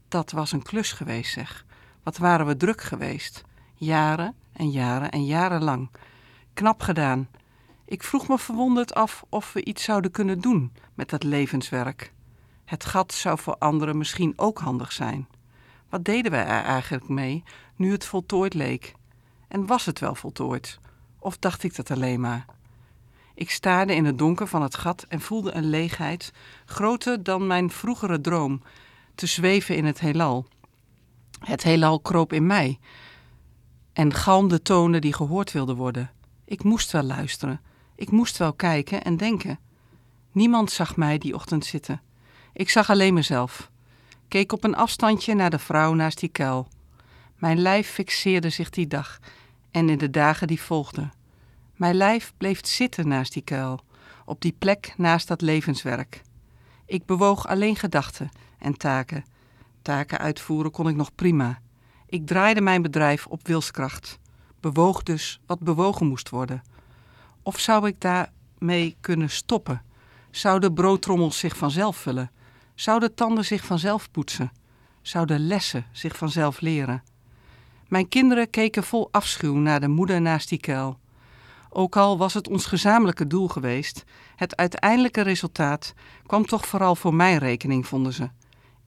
Dat was een klus geweest, zeg. Wat waren we druk geweest. Jaren en jaren en jaren lang. Knap gedaan. Ik vroeg me verwonderd af of we iets zouden kunnen doen met dat levenswerk. Het gat zou voor anderen misschien ook handig zijn. Wat deden wij er eigenlijk mee nu het voltooid leek? En was het wel voltooid? Of dacht ik dat alleen maar? Ik staarde in het donker van het gat en voelde een leegheid, groter dan mijn vroegere droom, te zweven in het heelal. Het heelal kroop in mij en galmde tonen die gehoord wilden worden. Ik moest wel luisteren. Ik moest wel kijken en denken. Niemand zag mij die ochtend zitten. Ik zag alleen mezelf. Keek op een afstandje naar de vrouw naast die kuil. Mijn lijf fixeerde zich die dag en in de dagen die volgden. Mijn lijf bleef zitten naast die kuil, op die plek naast dat levenswerk. Ik bewoog alleen gedachten en taken. Taken uitvoeren kon ik nog prima. Ik draaide mijn bedrijf op wilskracht. Bewoog dus wat bewogen moest worden. Of zou ik daarmee kunnen stoppen? Zouden broodtrommels zich vanzelf vullen? Zouden tanden zich vanzelf poetsen? Zouden lessen zich vanzelf leren? Mijn kinderen keken vol afschuw naar de moeder naast die kuil. Ook al was het ons gezamenlijke doel geweest, het uiteindelijke resultaat kwam toch vooral voor mijn rekening, vonden ze.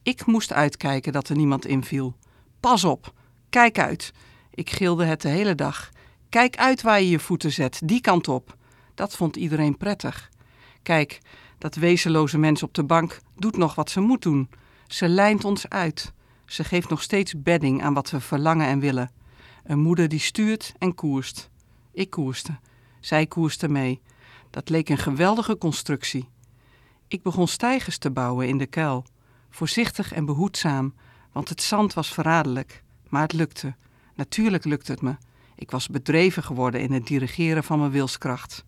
Ik moest uitkijken dat er niemand inviel. Pas op, kijk uit. Ik gilde het de hele dag. Kijk uit waar je je voeten zet, die kant op. Dat vond iedereen prettig. Kijk, dat wezenloze mens op de bank doet nog wat ze moet doen. Ze lijnt ons uit. Ze geeft nog steeds bedding aan wat we verlangen en willen. Een moeder die stuurt en koerst. Ik koerste. Zij koerste mee. Dat leek een geweldige constructie. Ik begon stijgers te bouwen in de kuil. Voorzichtig en behoedzaam, want het zand was verraderlijk. Maar het lukte. Natuurlijk lukte het me. Ik was bedreven geworden in het dirigeren van mijn wilskracht.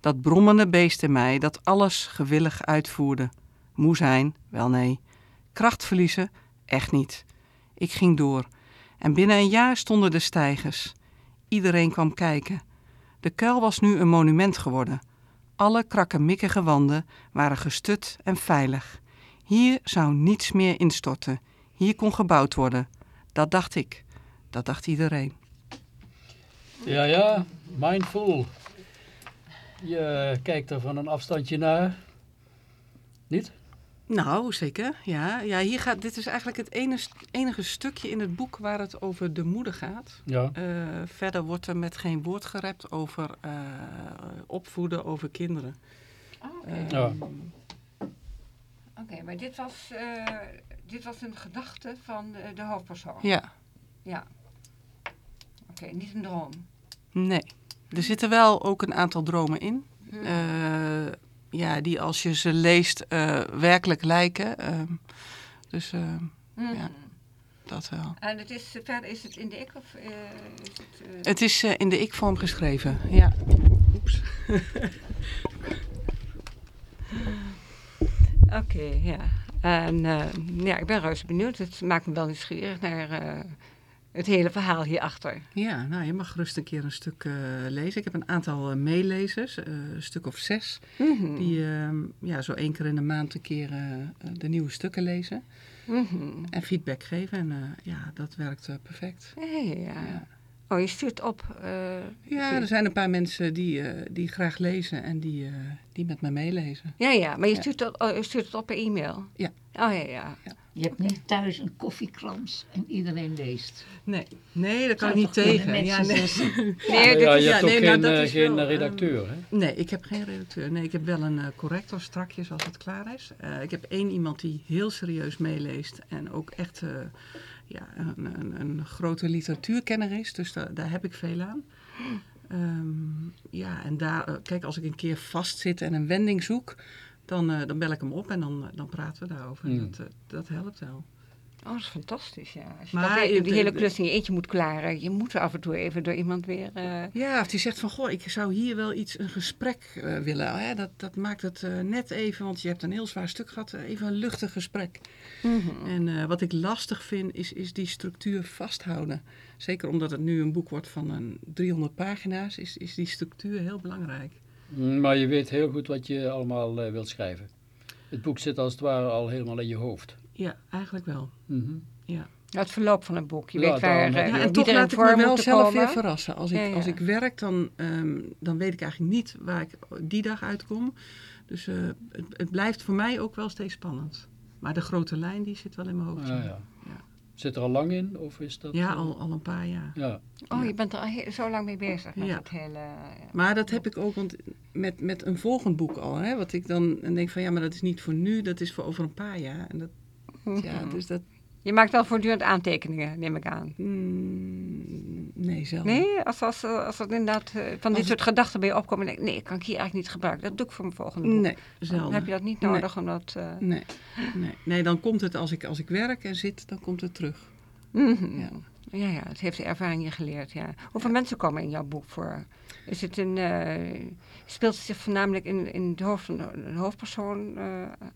Dat brommende beest in mij dat alles gewillig uitvoerde. Moe zijn? Wel nee. Kracht verliezen? Echt niet. Ik ging door. En binnen een jaar stonden de stijgers. Iedereen kwam kijken. De kuil was nu een monument geworden. Alle krakkemikkige wanden waren gestut en veilig. Hier zou niets meer instorten. Hier kon gebouwd worden. Dat dacht ik. Dat dacht iedereen. Ja, ja, mindful. Je kijkt er van een afstandje naar. Niet? Nou, zeker. Ja, ja hier gaat, dit is eigenlijk het enige, enige stukje in het boek waar het over de moeder gaat. Ja. Eh, verder wordt er met geen woord gerept over eh, opvoeden, over kinderen. Oké, Eh, Ja. Oké, maar dit was, eh, dit was een gedachte van de, de hoofdpersoon. ja, Ja. Oké, niet een droom. nee. Er zitten wel ook een aantal dromen in. Hm. Eh, ja, die als je ze leest eh, werkelijk lijken. Ehm, dus eh, Mhm. ja. dat wel. En het is, verder is het in de ik of is het... Het is in de ik-vorm geschreven, ja. Oeps. [LAUGHS] Oké, ja. En ja, ik ben reuze benieuwd. Het maakt me wel nieuwsgierig naar het hele verhaal hierachter. Ja, nou, je mag gerust een keer een stuk eh, lezen. Ik heb een aantal eh, meelezers, eh, een stuk of zes, Mhm. die ehm, ja, zo één keer in de maand een keer de nieuwe stukken lezen Mhm. en feedback geven. En ja, dat werkt perfect. Ja, ja. Oh, je stuurt op. eh, Ja, er zijn een paar mensen die, eh, die graag lezen en die, eh, die met me meelezen. ja, ja, maar je Ja. stuurt, het, oh, je stuurt het op per e-mail. Ja. Oh ja, ja. Je hebt niet thuis een koffiekrans en iedereen leest. Nee, nee dat kan Zou ik niet tegen. Ja, nee. [LAUGHS] ja, je hebt ook geen, dat is geen wel, redacteur, hè? Nee, ik heb geen redacteur. Nee, ik heb wel een corrector strakjes als het klaar is. Eh, ik heb één iemand die heel serieus meeleest en ook echt eh, ja, een, een, een grote literatuurkenner is. Dus da- daar heb ik veel aan. Ehm, ja, en daar, eh, kijk, als ik een keer vastzit en een wending zoek, dan, eh, dan bel ik hem op en dan, dan praten we daarover. Hmm. Dat, eh, dat helpt wel. Oh, dat is fantastisch, ja. Als je Maar dat, die, hele klus in je eentje moet klaren, je moet af en toe even door iemand weer... eh, Ja, of die zegt van, goh, ik zou hier wel iets, een gesprek willen. Hè? Dat, dat maakt het net even, want je hebt een heel zwaar stuk gehad, eh, even een luchtig gesprek. Mhm. En eh, wat ik lastig vind, is, is die structuur vasthouden. Zeker omdat het nu een boek wordt van een 300 pagina's, is, is die structuur heel belangrijk. Mm, Maar je weet heel goed wat je allemaal eh, wilt schrijven. Het boek zit als het ware al helemaal in je hoofd. Ja, eigenlijk wel. Mhm. Het verloop van een boek. Je Ja, weet waar Ja, Ja, en toch laat ik me wel zelf komen. weer verrassen. Als ik, Ja, ja. Als ik werk, dan, ehm, dan weet ik eigenlijk niet waar ik die dag uitkom. Dus eh, het, het blijft voor mij ook wel steeds spannend. Maar de grote lijn, die zit wel in mijn hoofd. Ja, ja. ja. Zit er al lang in? Of is dat, Ja, eh, al, al een paar jaar. Ja. Oh, je bent er al zo lang mee bezig met Ja. het hele... Maar dat heb ik ook want met, met een volgend boek al. Hè, wat ik dan en denk van ja, maar dat is niet voor nu, dat is voor over een paar jaar. En dat, ja, Mhm. dus dat, Je maakt wel voortdurend aantekeningen, neem ik aan. Mm, nee, zelden. Nee, als, als, als er inderdaad eh, van dit soort gedachten bij je opkomen... en denk ik, nee, kan ik hier eigenlijk niet gebruiken. Dat doe ik voor mijn volgende boek. Nee, Dan zelden. heb je dat niet Nee. nodig, omdat... eh, Nee, nee. nee, dan komt het als ik, als ik werk en zit, dan komt het terug. mhm. Ja. Ja, ja, het heeft de ervaring je geleerd, ja. Hoeveel mensen komen in jouw boek voor? Is het een, eh, speelt het zich voornamelijk in, in het hoofd van de, hoofdpersoon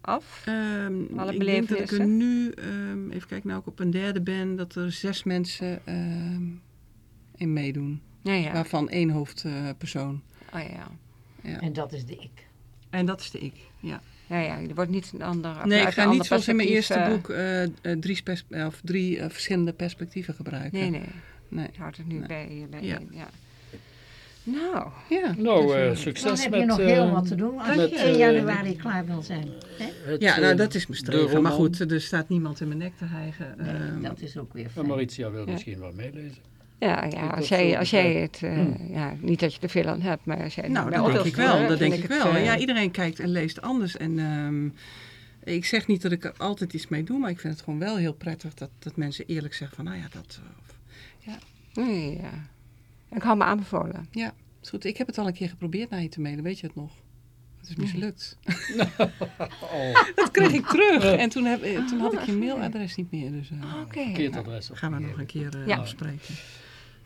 af? Ehm, Alle ik denk dat ik er nu, ehm, even kijken, nou ik op een derde ben, dat er zes mensen ehm, in meedoen. Ja, ja. Waarvan één hoofdpersoon. Oh, ja. ja. En dat is de ik. En dat is de ik, ja. Ja, ja, er wordt niet een ander... Nee, ik ga niet zoals in mijn eerste eh, boek eh, eh, drie, of drie verschillende perspectieven gebruiken. Nee, nee. Nee. Je houdt het nu Nee. bij, bij Ja. Nou, Ja, Nou, dus, eh, eh, succes Dan heb met... je nog heel wat te doen als met, je in eh, januari klaar wil zijn. Het, ja, nou dat is mijn streven. Maar goed, er staat niemand in mijn nek te hijgen. Nee, Ehm, dat is ook weer En fijn. Maritia wil misschien wel meelezen. Ja, ja als, jij, als jij het... eh, ja, niet dat je er veel aan hebt, maar als jij het Nou, dat denk ik wel. Dat denk ik het, wel. Ja, iedereen kijkt en leest anders. En ehm, ik zeg niet dat ik er altijd iets mee doe, maar ik vind het gewoon wel heel prettig dat, dat mensen eerlijk zeggen van, nou ja, dat... eh, of- nee, ja. Ik hou me aanbevolen. ja, is goed. Ik heb het al een keer geprobeerd naar je te mailen, weet je het nog? Het is mislukt. [LAUGHS] Oh, Dat kreeg ik terug. En toen, heb, eh, toen had ik je mailadres niet meer. Dus eh, Oké. verkeerd adres op. gaan we nog een keer Ja. afspreken.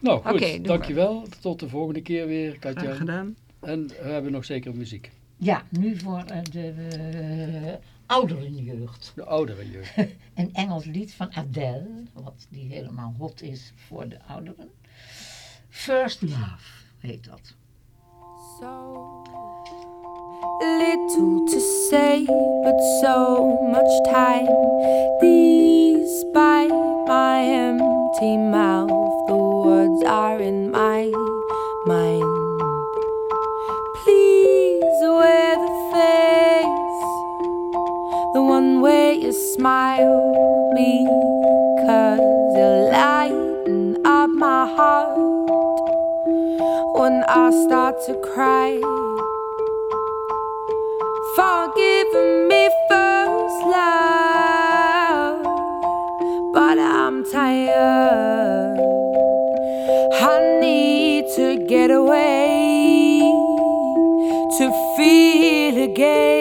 Nou, goed. We. dankjewel. Tot de volgende keer weer, Katja. Graag gedaan. En we hebben nog zeker muziek. Ja, nu voor eh, de eh, ouderenjeugd. De oudere jeugd. [LAUGHS] Een Engels lied van Adele, wat die helemaal hot is voor de ouderen. First Love heet dat. So little to say, but so much time. Despite my empty mouth, are in my mind. Please wear the face, the one where you smile, because you lighten up my heart when I start to cry. Forgive me first, love, but I'm tired. Get away to feel again.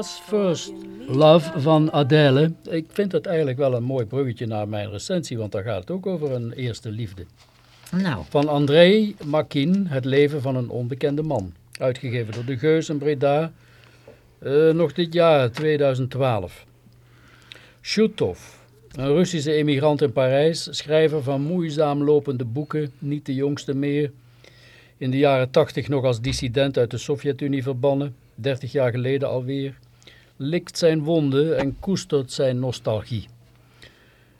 Was First Love van Adele. Ik vind dat eigenlijk wel een mooi bruggetje naar mijn recensie, want daar gaat het ook over een eerste liefde. Nou, Van André Makin, Het leven van een onbekende man. Uitgegeven door De Geus in Breda. eh, nog dit jaar, 2012. Shutov, een Russische emigrant in Parijs. Schrijver van moeizaam lopende boeken, niet de jongste meer. In de jaren 80 nog als dissident uit de Sovjet-Unie verbannen. 30 jaar geleden alweer. Likt zijn wonden en koestert zijn nostalgie.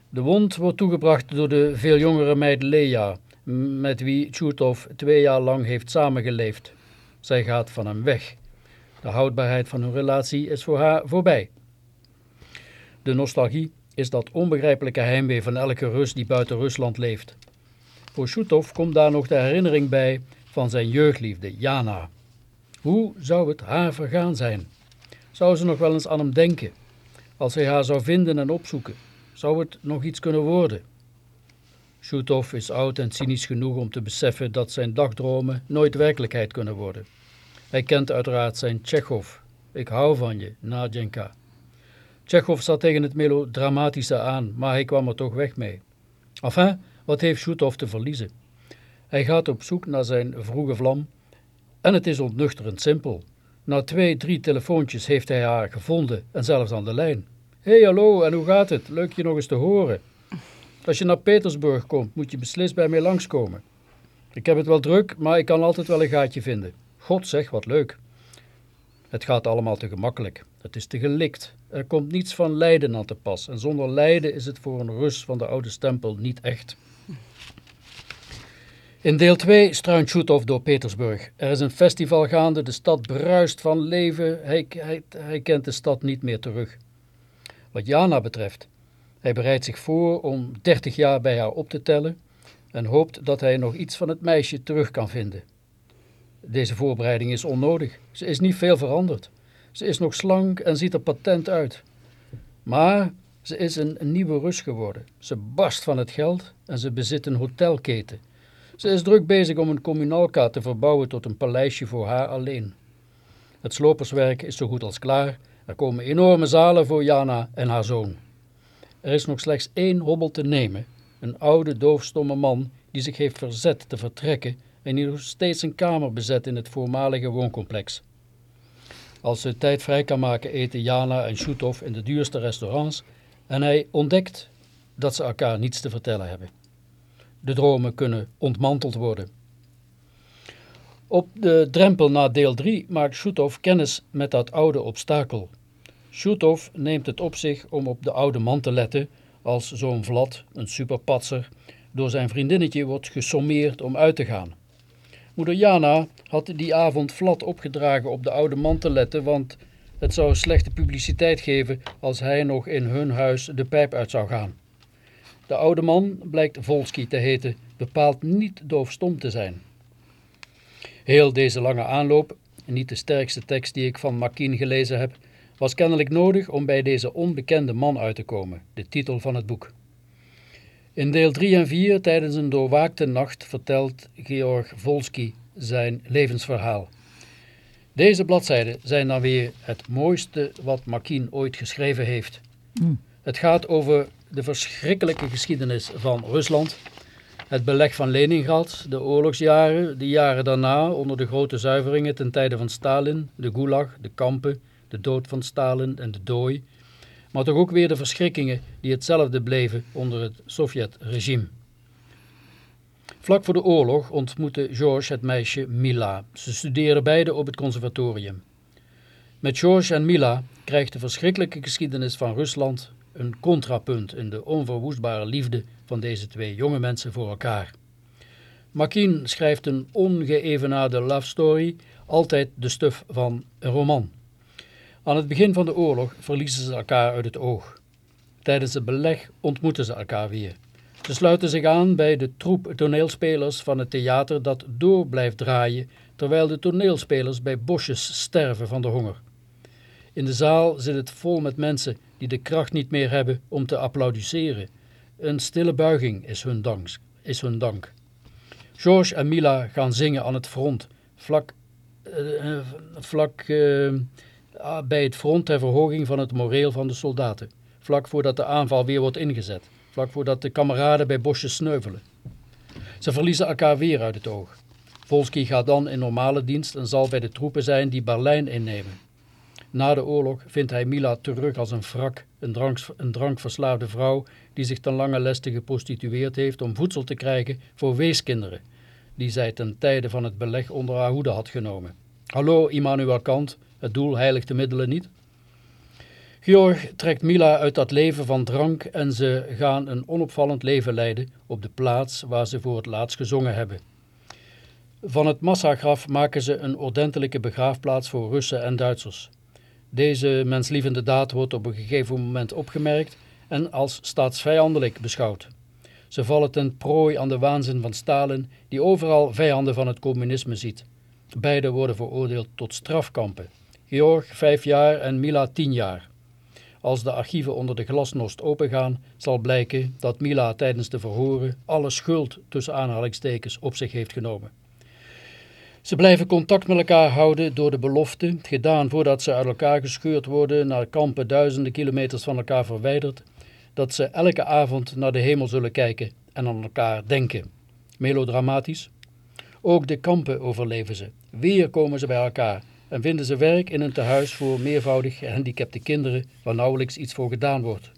De wond wordt toegebracht door de veel jongere meid Lea, met wie Chutov twee jaar lang heeft samengeleefd. Zij gaat van hem weg. De houdbaarheid van hun relatie is voor haar voorbij. De nostalgie is dat onbegrijpelijke heimwee van elke Rus die buiten Rusland leeft. Voor Chutov komt daar nog de herinnering bij van zijn jeugdliefde, Jana. Hoe zou het haar vergaan zijn? Zou ze nog wel eens aan hem denken? Als hij haar zou vinden en opzoeken, zou het nog iets kunnen worden? Shutov is oud en cynisch genoeg om te beseffen dat zijn dagdromen nooit werkelijkheid kunnen worden. Hij kent uiteraard zijn Tsjechov. Ik hou van je, Nadjenka. Tsjechov zat tegen het melodramatische aan, maar hij kwam er toch weg mee. Enfin, wat heeft Shutov te verliezen? Hij gaat op zoek naar zijn vroege vlam en het is ontnuchterend simpel. Na twee, drie telefoontjes heeft hij haar gevonden en zelfs aan de lijn. Hé, hey, hallo, en hoe gaat het? Leuk je nog eens te horen. Als je naar Petersburg komt, moet je beslist bij mij langskomen. Ik heb het wel druk, maar ik kan altijd wel een gaatje vinden. God zeg, wat leuk. Het gaat allemaal te gemakkelijk. Het is te gelikt. Er komt niets van lijden aan te pas. En zonder lijden is het voor een Rus van de oude stempel niet echt. In deel 2 struint Shutov door Petersburg. Er is een festival gaande, de stad bruist van leven. Hij, hij, kent de stad niet meer terug. Wat Jana betreft, hij bereidt zich voor om 30 jaar bij haar op te tellen en hoopt dat hij nog iets van het meisje terug kan vinden. Deze voorbereiding is onnodig. Ze is niet veel veranderd. Ze is nog slank en ziet er patent uit. Maar ze is een nieuwe Rus geworden. Ze barst van het geld en ze bezit een hotelketen. Ze is druk bezig om een communalka te verbouwen tot een paleisje voor haar alleen. Het sloperswerk is zo goed als klaar. Er komen enorme zalen voor Jana en haar zoon. Er is nog slechts één hobbel te nemen. Een oude doofstomme man die zich heeft verzet te vertrekken en die nog steeds een kamer bezet in het voormalige wooncomplex. Als ze tijd vrij kan maken eten Jana en Shutov in de duurste restaurants en hij ontdekt dat ze elkaar niets te vertellen hebben. De dromen kunnen ontmanteld worden. Op de drempel naar deel 3 maakt Shutov kennis met dat oude obstakel. Shutov neemt het op zich om op de oude man te letten als zo'n Vlad, een superpatser, door zijn vriendinnetje wordt gesommeerd om uit te gaan. Moeder Jana had die avond Vlad opgedragen op de oude man te letten, want het zou slechte publiciteit geven als hij nog in hun huis de pijp uit zou gaan. De oude man blijkt Volsky te heten, bepaald niet doofstom te zijn. Heel deze lange aanloop, niet de sterkste tekst die ik van Makin gelezen heb, was kennelijk nodig om bij deze onbekende man uit te komen, de titel van het boek. In deel 3 en 4, tijdens een doorwaakte nacht, vertelt Georg Volsky zijn levensverhaal. Deze bladzijden zijn dan weer het mooiste wat Makin ooit geschreven heeft. Het gaat over de verschrikkelijke geschiedenis van Rusland, het beleg van Leningrad, de oorlogsjaren, de jaren daarna onder de grote zuiveringen ten tijde van Stalin, de gulag, de kampen, de dood van Stalin en de dooi, maar toch ook weer de verschrikkingen die hetzelfde bleven onder het Sovjet-regime. Vlak voor de oorlog ontmoette George het meisje Mila. Ze studeerden beide op het conservatorium. Met George en Mila krijgt de verschrikkelijke geschiedenis van Rusland een contrapunt in de onverwoestbare liefde van deze twee jonge mensen voor elkaar. Makin schrijft een ongeëvenaarde love story, altijd de stuf van een roman. Aan het begin van de oorlog verliezen ze elkaar uit het oog. Tijdens het beleg ontmoeten ze elkaar weer. Ze sluiten zich aan bij de troep toneelspelers van het theater dat door blijft draaien, terwijl de toneelspelers bij bosjes sterven van de honger. In de zaal zit het vol met mensen die de kracht niet meer hebben om te applaudisseren. Een stille buiging is hun dank. Is hun dank. George en Mila gaan zingen aan het front, vlak, uh, vlak uh, bij het front ter verhoging van het moreel van de soldaten. Vlak voordat de aanval weer wordt ingezet. Vlak voordat de kameraden bij bosjes sneuvelen. Ze verliezen elkaar weer uit het oog. Volsky gaat dan in normale dienst en zal bij de troepen zijn die Berlijn innemen. Na de oorlog vindt hij Mila terug als een wrak, een, drankverslaafde vrouw die zich ten lange leste geprostitueerd heeft om voedsel te krijgen voor weeskinderen, die zij ten tijde van het beleg onder haar hoede had genomen. Hallo Immanuel Kant, het doel heiligt de middelen niet? Georg trekt Mila uit dat leven van drank en ze gaan een onopvallend leven leiden op de plaats waar ze voor het laatst gezongen hebben. Van het massagraf maken ze een ordentelijke begraafplaats voor Russen en Duitsers. Deze menslievende daad wordt op een gegeven moment opgemerkt en als staatsvijandelijk beschouwd. Ze vallen ten prooi aan de waanzin van Stalin, die overal vijanden van het communisme ziet. Beiden worden veroordeeld tot strafkampen. Georg vijf jaar en Mila tien jaar. Als de archieven onder de glasnost opengaan, zal blijken dat Mila tijdens de verhoren alle schuld tussen aanhalingstekens op zich heeft genomen. Ze blijven contact met elkaar houden door de belofte, gedaan voordat ze uit elkaar gescheurd worden naar kampen duizenden kilometers van elkaar verwijderd, dat ze elke avond naar de hemel zullen kijken en aan elkaar denken. Melodramatisch? Ook de kampen overleven ze. Weer komen ze bij elkaar en vinden ze werk in een tehuis voor meervoudig gehandicapte kinderen waar nauwelijks iets voor gedaan wordt.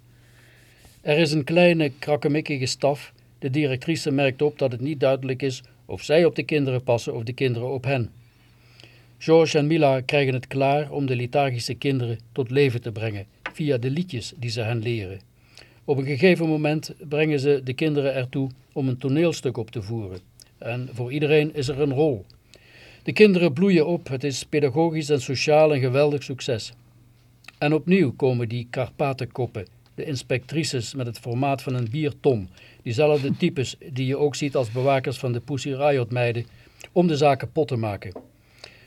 Er is een kleine krakkemikkige staf. De directrice merkt op dat het niet duidelijk is of zij op de kinderen passen of de kinderen op hen. George en Mila krijgen het klaar om de lethargische kinderen tot leven te brengen via de liedjes die ze hen leren. Op een gegeven moment brengen ze de kinderen ertoe om een toneelstuk op te voeren. En voor iedereen is er een rol. De kinderen bloeien op, het is pedagogisch en sociaal een geweldig succes. En opnieuw komen die Karpatenkoppen, de inspectrices met het formaat van een bierton, diezelfde types die je ook ziet als bewakers van de Pussy Riot meiden, om de zaak kapot te maken.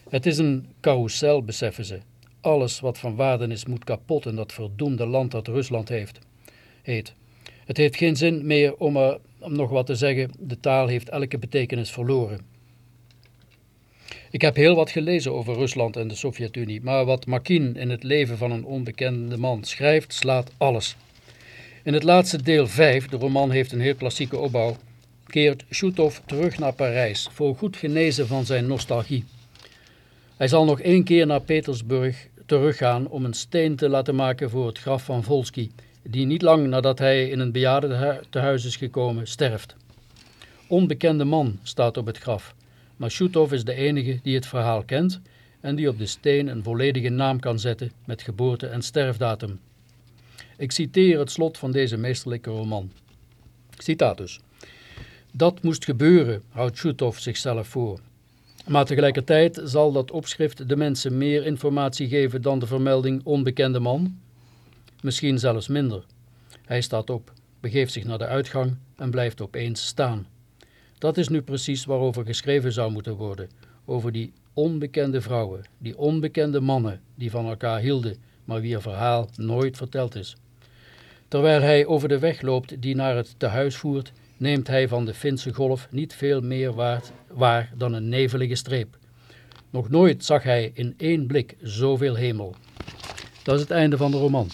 Het is een carousel, beseffen ze. Alles wat van waarde is moet kapot in dat verdoemde land dat Rusland heeft. Heet. Het heeft geen zin meer om, er, om nog wat te zeggen, de taal heeft elke betekenis verloren. Ik heb heel wat gelezen over Rusland en de Sovjet-Unie, maar wat Makin in het leven van een onbekende man schrijft, slaat alles. In het laatste deel 5, de roman heeft een heel klassieke opbouw, keert Shutov terug naar Parijs, voor goed genezen van zijn nostalgie. Hij zal nog één keer naar Petersburg teruggaan om een steen te laten maken voor het graf van Volsky, die niet lang nadat hij in een bejaardentehuis is gekomen, sterft. Onbekende man staat op het graf, maar Shutov is de enige die het verhaal kent en die op de steen een volledige naam kan zetten met geboorte- en sterfdatum. Ik citeer het slot van deze meesterlijke roman. Citaat dus. Dat moest gebeuren, houdt Shutov zichzelf voor. Maar tegelijkertijd zal dat opschrift de mensen meer informatie geven dan de vermelding onbekende man. Misschien zelfs minder. Hij staat op, begeeft zich naar de uitgang en blijft opeens staan. Dat is nu precies waarover geschreven zou moeten worden. Over die onbekende vrouwen, die onbekende mannen die van elkaar hielden, maar wier verhaal nooit verteld is. Terwijl hij over de weg loopt die naar het tehuis voert, neemt hij van de Finse golf niet veel meer waar dan een nevelige streep. Nog nooit zag hij in één blik zoveel hemel. Dat is het einde van de roman.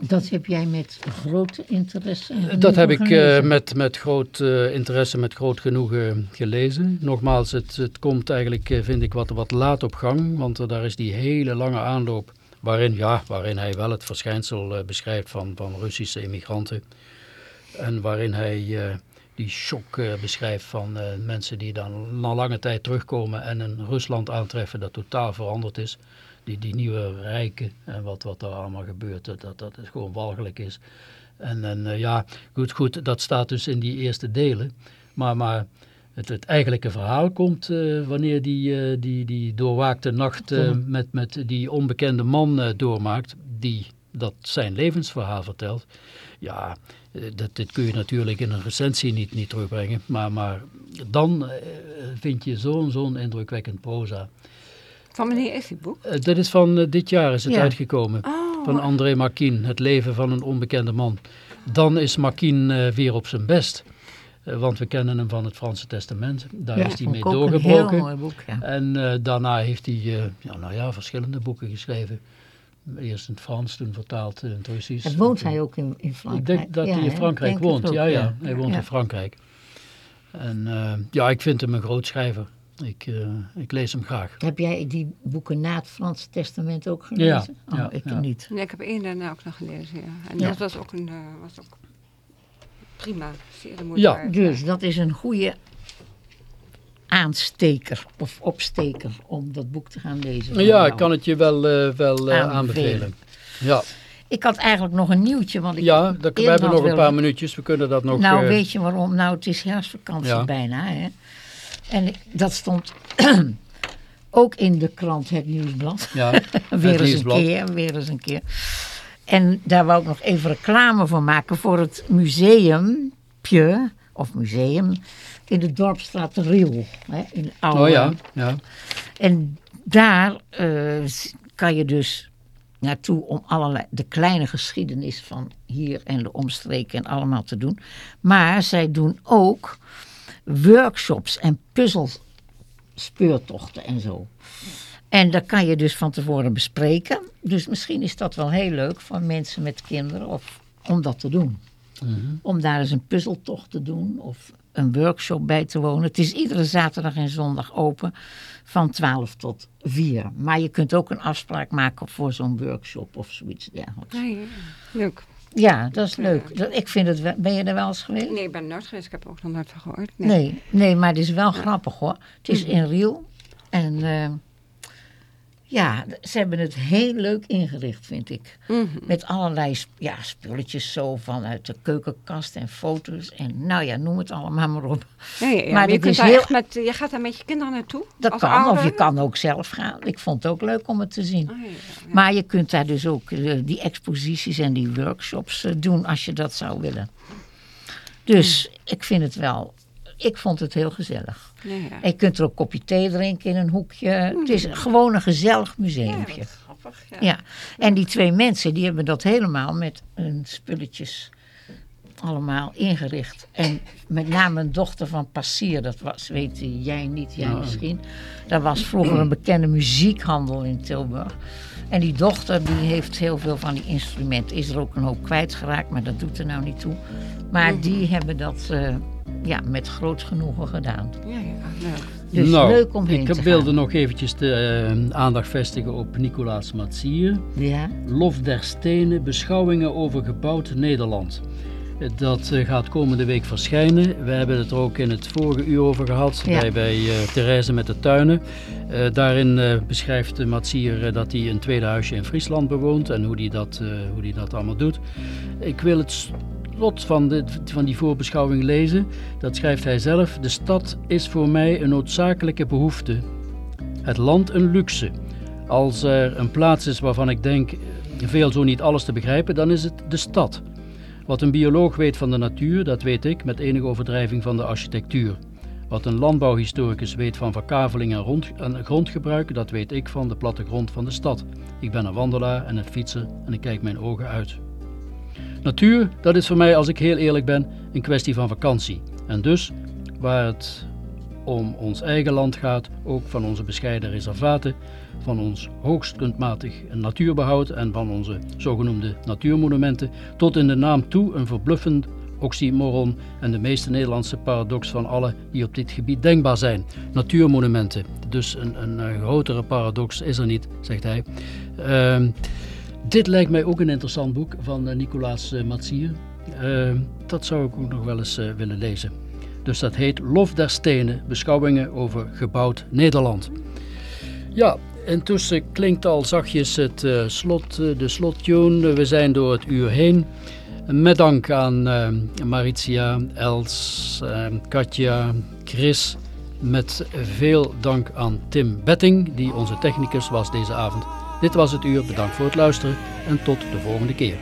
Dat heb jij met grote interesse Dat heb ik eh, met, met groot eh, interesse, met groot genoegen gelezen. Nogmaals, het, het komt eigenlijk, eh, vind ik, wat, wat laat op gang. Want daar is die hele lange aanloop waarin, ja, waarin hij wel het verschijnsel beschrijft van, van Russische immigranten. En waarin hij die shock beschrijft van mensen die dan na lange tijd terugkomen en een Rusland aantreffen dat totaal veranderd is. Die, die nieuwe rijken en wat, wat daar allemaal gebeurt, dat, dat, het gewoon walgelijk is. En, en eh, ja, goed, goed, dat staat dus in die eerste delen. Maar, maar het, het eigenlijke verhaal komt eh, wanneer die, eh, die, die doorwaakte nacht eh, met, met die onbekende man doormaakt, die dat zijn levensverhaal vertelt. Ja, dat, dit kun je natuurlijk in een recensie niet, niet terugbrengen. Maar, maar dan vind je zo'n zo'n indrukwekkend proza. Van wanneer is dit boek? Eh, dit is van eh, dit jaar is het Ja. uitgekomen. Oh. Van André Marquin, Het leven van een onbekende man. Dan is Marquin eh, weer op zijn best. Want we kennen hem van het Franse Testament. Daar Ja, is hij mee doorgebroken. heel mooi boek, ja. En eh, daarna heeft hij eh, ja, nou ja, verschillende boeken geschreven. Eerst in het Frans, toen vertaald in het Russisch. En woont hij ook in, in Frankrijk? Ik denk dat Ja, hij in? Frankrijk woont. ook, ja, ja, hij woont Ja. in Frankrijk. En eh, ja, ik vind hem een groot schrijver. Ik, eh, ik lees hem graag. Heb jij die boeken na het Franse testament ook gelezen? Ja, ja, oh, ik ja. niet. Nee, ik heb één daarna ook nog gelezen, ja. En Ja. dat was ook, een, eh, was ook prima, zeer Ja. Dus dat is een goede aansteker of opsteker om dat boek te gaan lezen. Ja, jou. ik kan het je wel, eh, wel Aanbevelen. Ja, Ik had eigenlijk nog een nieuwtje. Want ik ja dat, we hebben nog een willen- paar minuutjes. We kunnen dat nog... Nou, weet je waarom? Nou, het is herfstvakantie Ja. bijna. Hè? En dat stond [CLEARS THROAT] ook in de krant Het Nieuwsblad. Ja, [LAUGHS] weer Het eens Nieuwsblad. een keer, weer eens een keer. En daar wou ik nog even reclame voor maken voor het museumpje, of museum, in de Dorpstraat Riel. Hè, in oude, Oh ja, ja. En daar eh, kan je dus naartoe om allerlei, de kleine geschiedenis van hier en de omstreken en allemaal te doen. Maar zij doen ook workshops en puzzelspeurtochten en zo. En dat kan je dus van tevoren bespreken. Dus misschien is dat wel heel leuk voor mensen met kinderen of om dat te doen. Om daar eens een puzzeltocht te doen of een workshop bij te wonen. Het is iedere zaterdag en zondag open van 12 tot 4. Maar je kunt ook een afspraak maken voor zo'n workshop of zoiets dergelijks. Ja, ja, leuk. Ja, dat is leuk. Dat, ik vind het ben je er wel eens geweest? Nee, ik ben er nooit geweest. Ik heb er ook nog nooit van gehoord. Nee, nee, maar het is wel grappig hoor. Het is in Riel. En eh, ja, ze hebben het heel leuk ingericht, vind ik. Mhm. Met allerlei ja, spulletjes zo vanuit de keukenkast en foto's. En nou ja, noem het allemaal maar op. Ja, ja, ja. Maar Maar je, kunt heel- met, je gaat daar met je kinderen naartoe? Dat kan, ouder? of je kan ook zelf gaan. Ik vond het ook leuk om het te zien. Oh. Maar je kunt daar dus ook eh, die exposities en die workshops eh, doen als je dat zou willen. Dus ik vind het wel, ik vond het heel gezellig. Ja, ja. En je kunt er ook een kopje thee drinken in een hoekje. Het is gewoon een gezellig museumpje. Ja, grappig. Ja. Ja, en die twee mensen die hebben dat helemaal met hun spulletjes allemaal ingericht. En met name een dochter van Passier, dat was, weet jij niet, jij Ja. misschien. Dat was vroeger een bekende muziekhandel in Tilburg. En die dochter die heeft heel veel van die instrumenten. Is er ook een hoop kwijtgeraakt, maar dat doet er nou niet toe. Maar die hebben dat eh, ja, met groot genoegen gedaan. Ja, ja, leuk. Dus nou, leuk om heen ik te wilde gaan. nog eventjes de eh, aandacht vestigen op Nicolaas Matsier. Ja, Lof der Stenen, beschouwingen over gebouwd Nederland. Dat eh, gaat komende week verschijnen. We hebben het er ook in het vorige uur over gehad, Ja. bij, bij eh, Therese met de tuinen. Eh, daarin beschrijft Matsier dat hij een tweede huisje in Friesland bewoont en hoe hij dat, eh, hoe hij dat allemaal doet. Ik wil het slot van, de, van die voorbeschouwing lezen. Dat schrijft hij zelf. De stad is voor mij een noodzakelijke behoefte. Het land een luxe. Als er een plaats is waarvan ik denk eh, veel zo niet alles te begrijpen, dan is het de stad. Wat een bioloog weet van de natuur, dat weet ik met enige overdrijving van de architectuur. Wat een landbouwhistoricus weet van verkaveling en, rond, en grondgebruik, dat weet ik van de plattegrond van de stad. Ik ben een wandelaar en een fietser en ik kijk mijn ogen uit. Natuur, dat is voor mij, als ik heel eerlijk ben, een kwestie van vakantie. En dus, waar het om ons eigen land gaat, ook van onze bescheiden reservaten, van ons hoogst kunstmatig natuurbehoud en van onze zogenoemde natuurmonumenten, tot in de naam toe een verbluffend oxymoron en de meeste Nederlandse paradox van alle die op dit gebied denkbaar zijn. Natuurmonumenten. Dus een, een, grotere paradox is er niet, zegt hij. Ehm, dit lijkt mij ook een interessant boek van eh, Nicolaas eh, Matsier. Ehm, dat zou ik ook nog wel eens eh, willen lezen. Dus dat heet Lof der Stenen, beschouwingen over gebouwd Nederland. Ja, intussen klinkt al zachtjes het slot, de slottune. We zijn door het uur heen. Met dank aan eh, Maritia, Els, Katja, Chris. Met veel dank aan Tim Betting, die onze technicus was deze avond. Dit was het uur. Bedankt voor het luisteren en tot de volgende keer.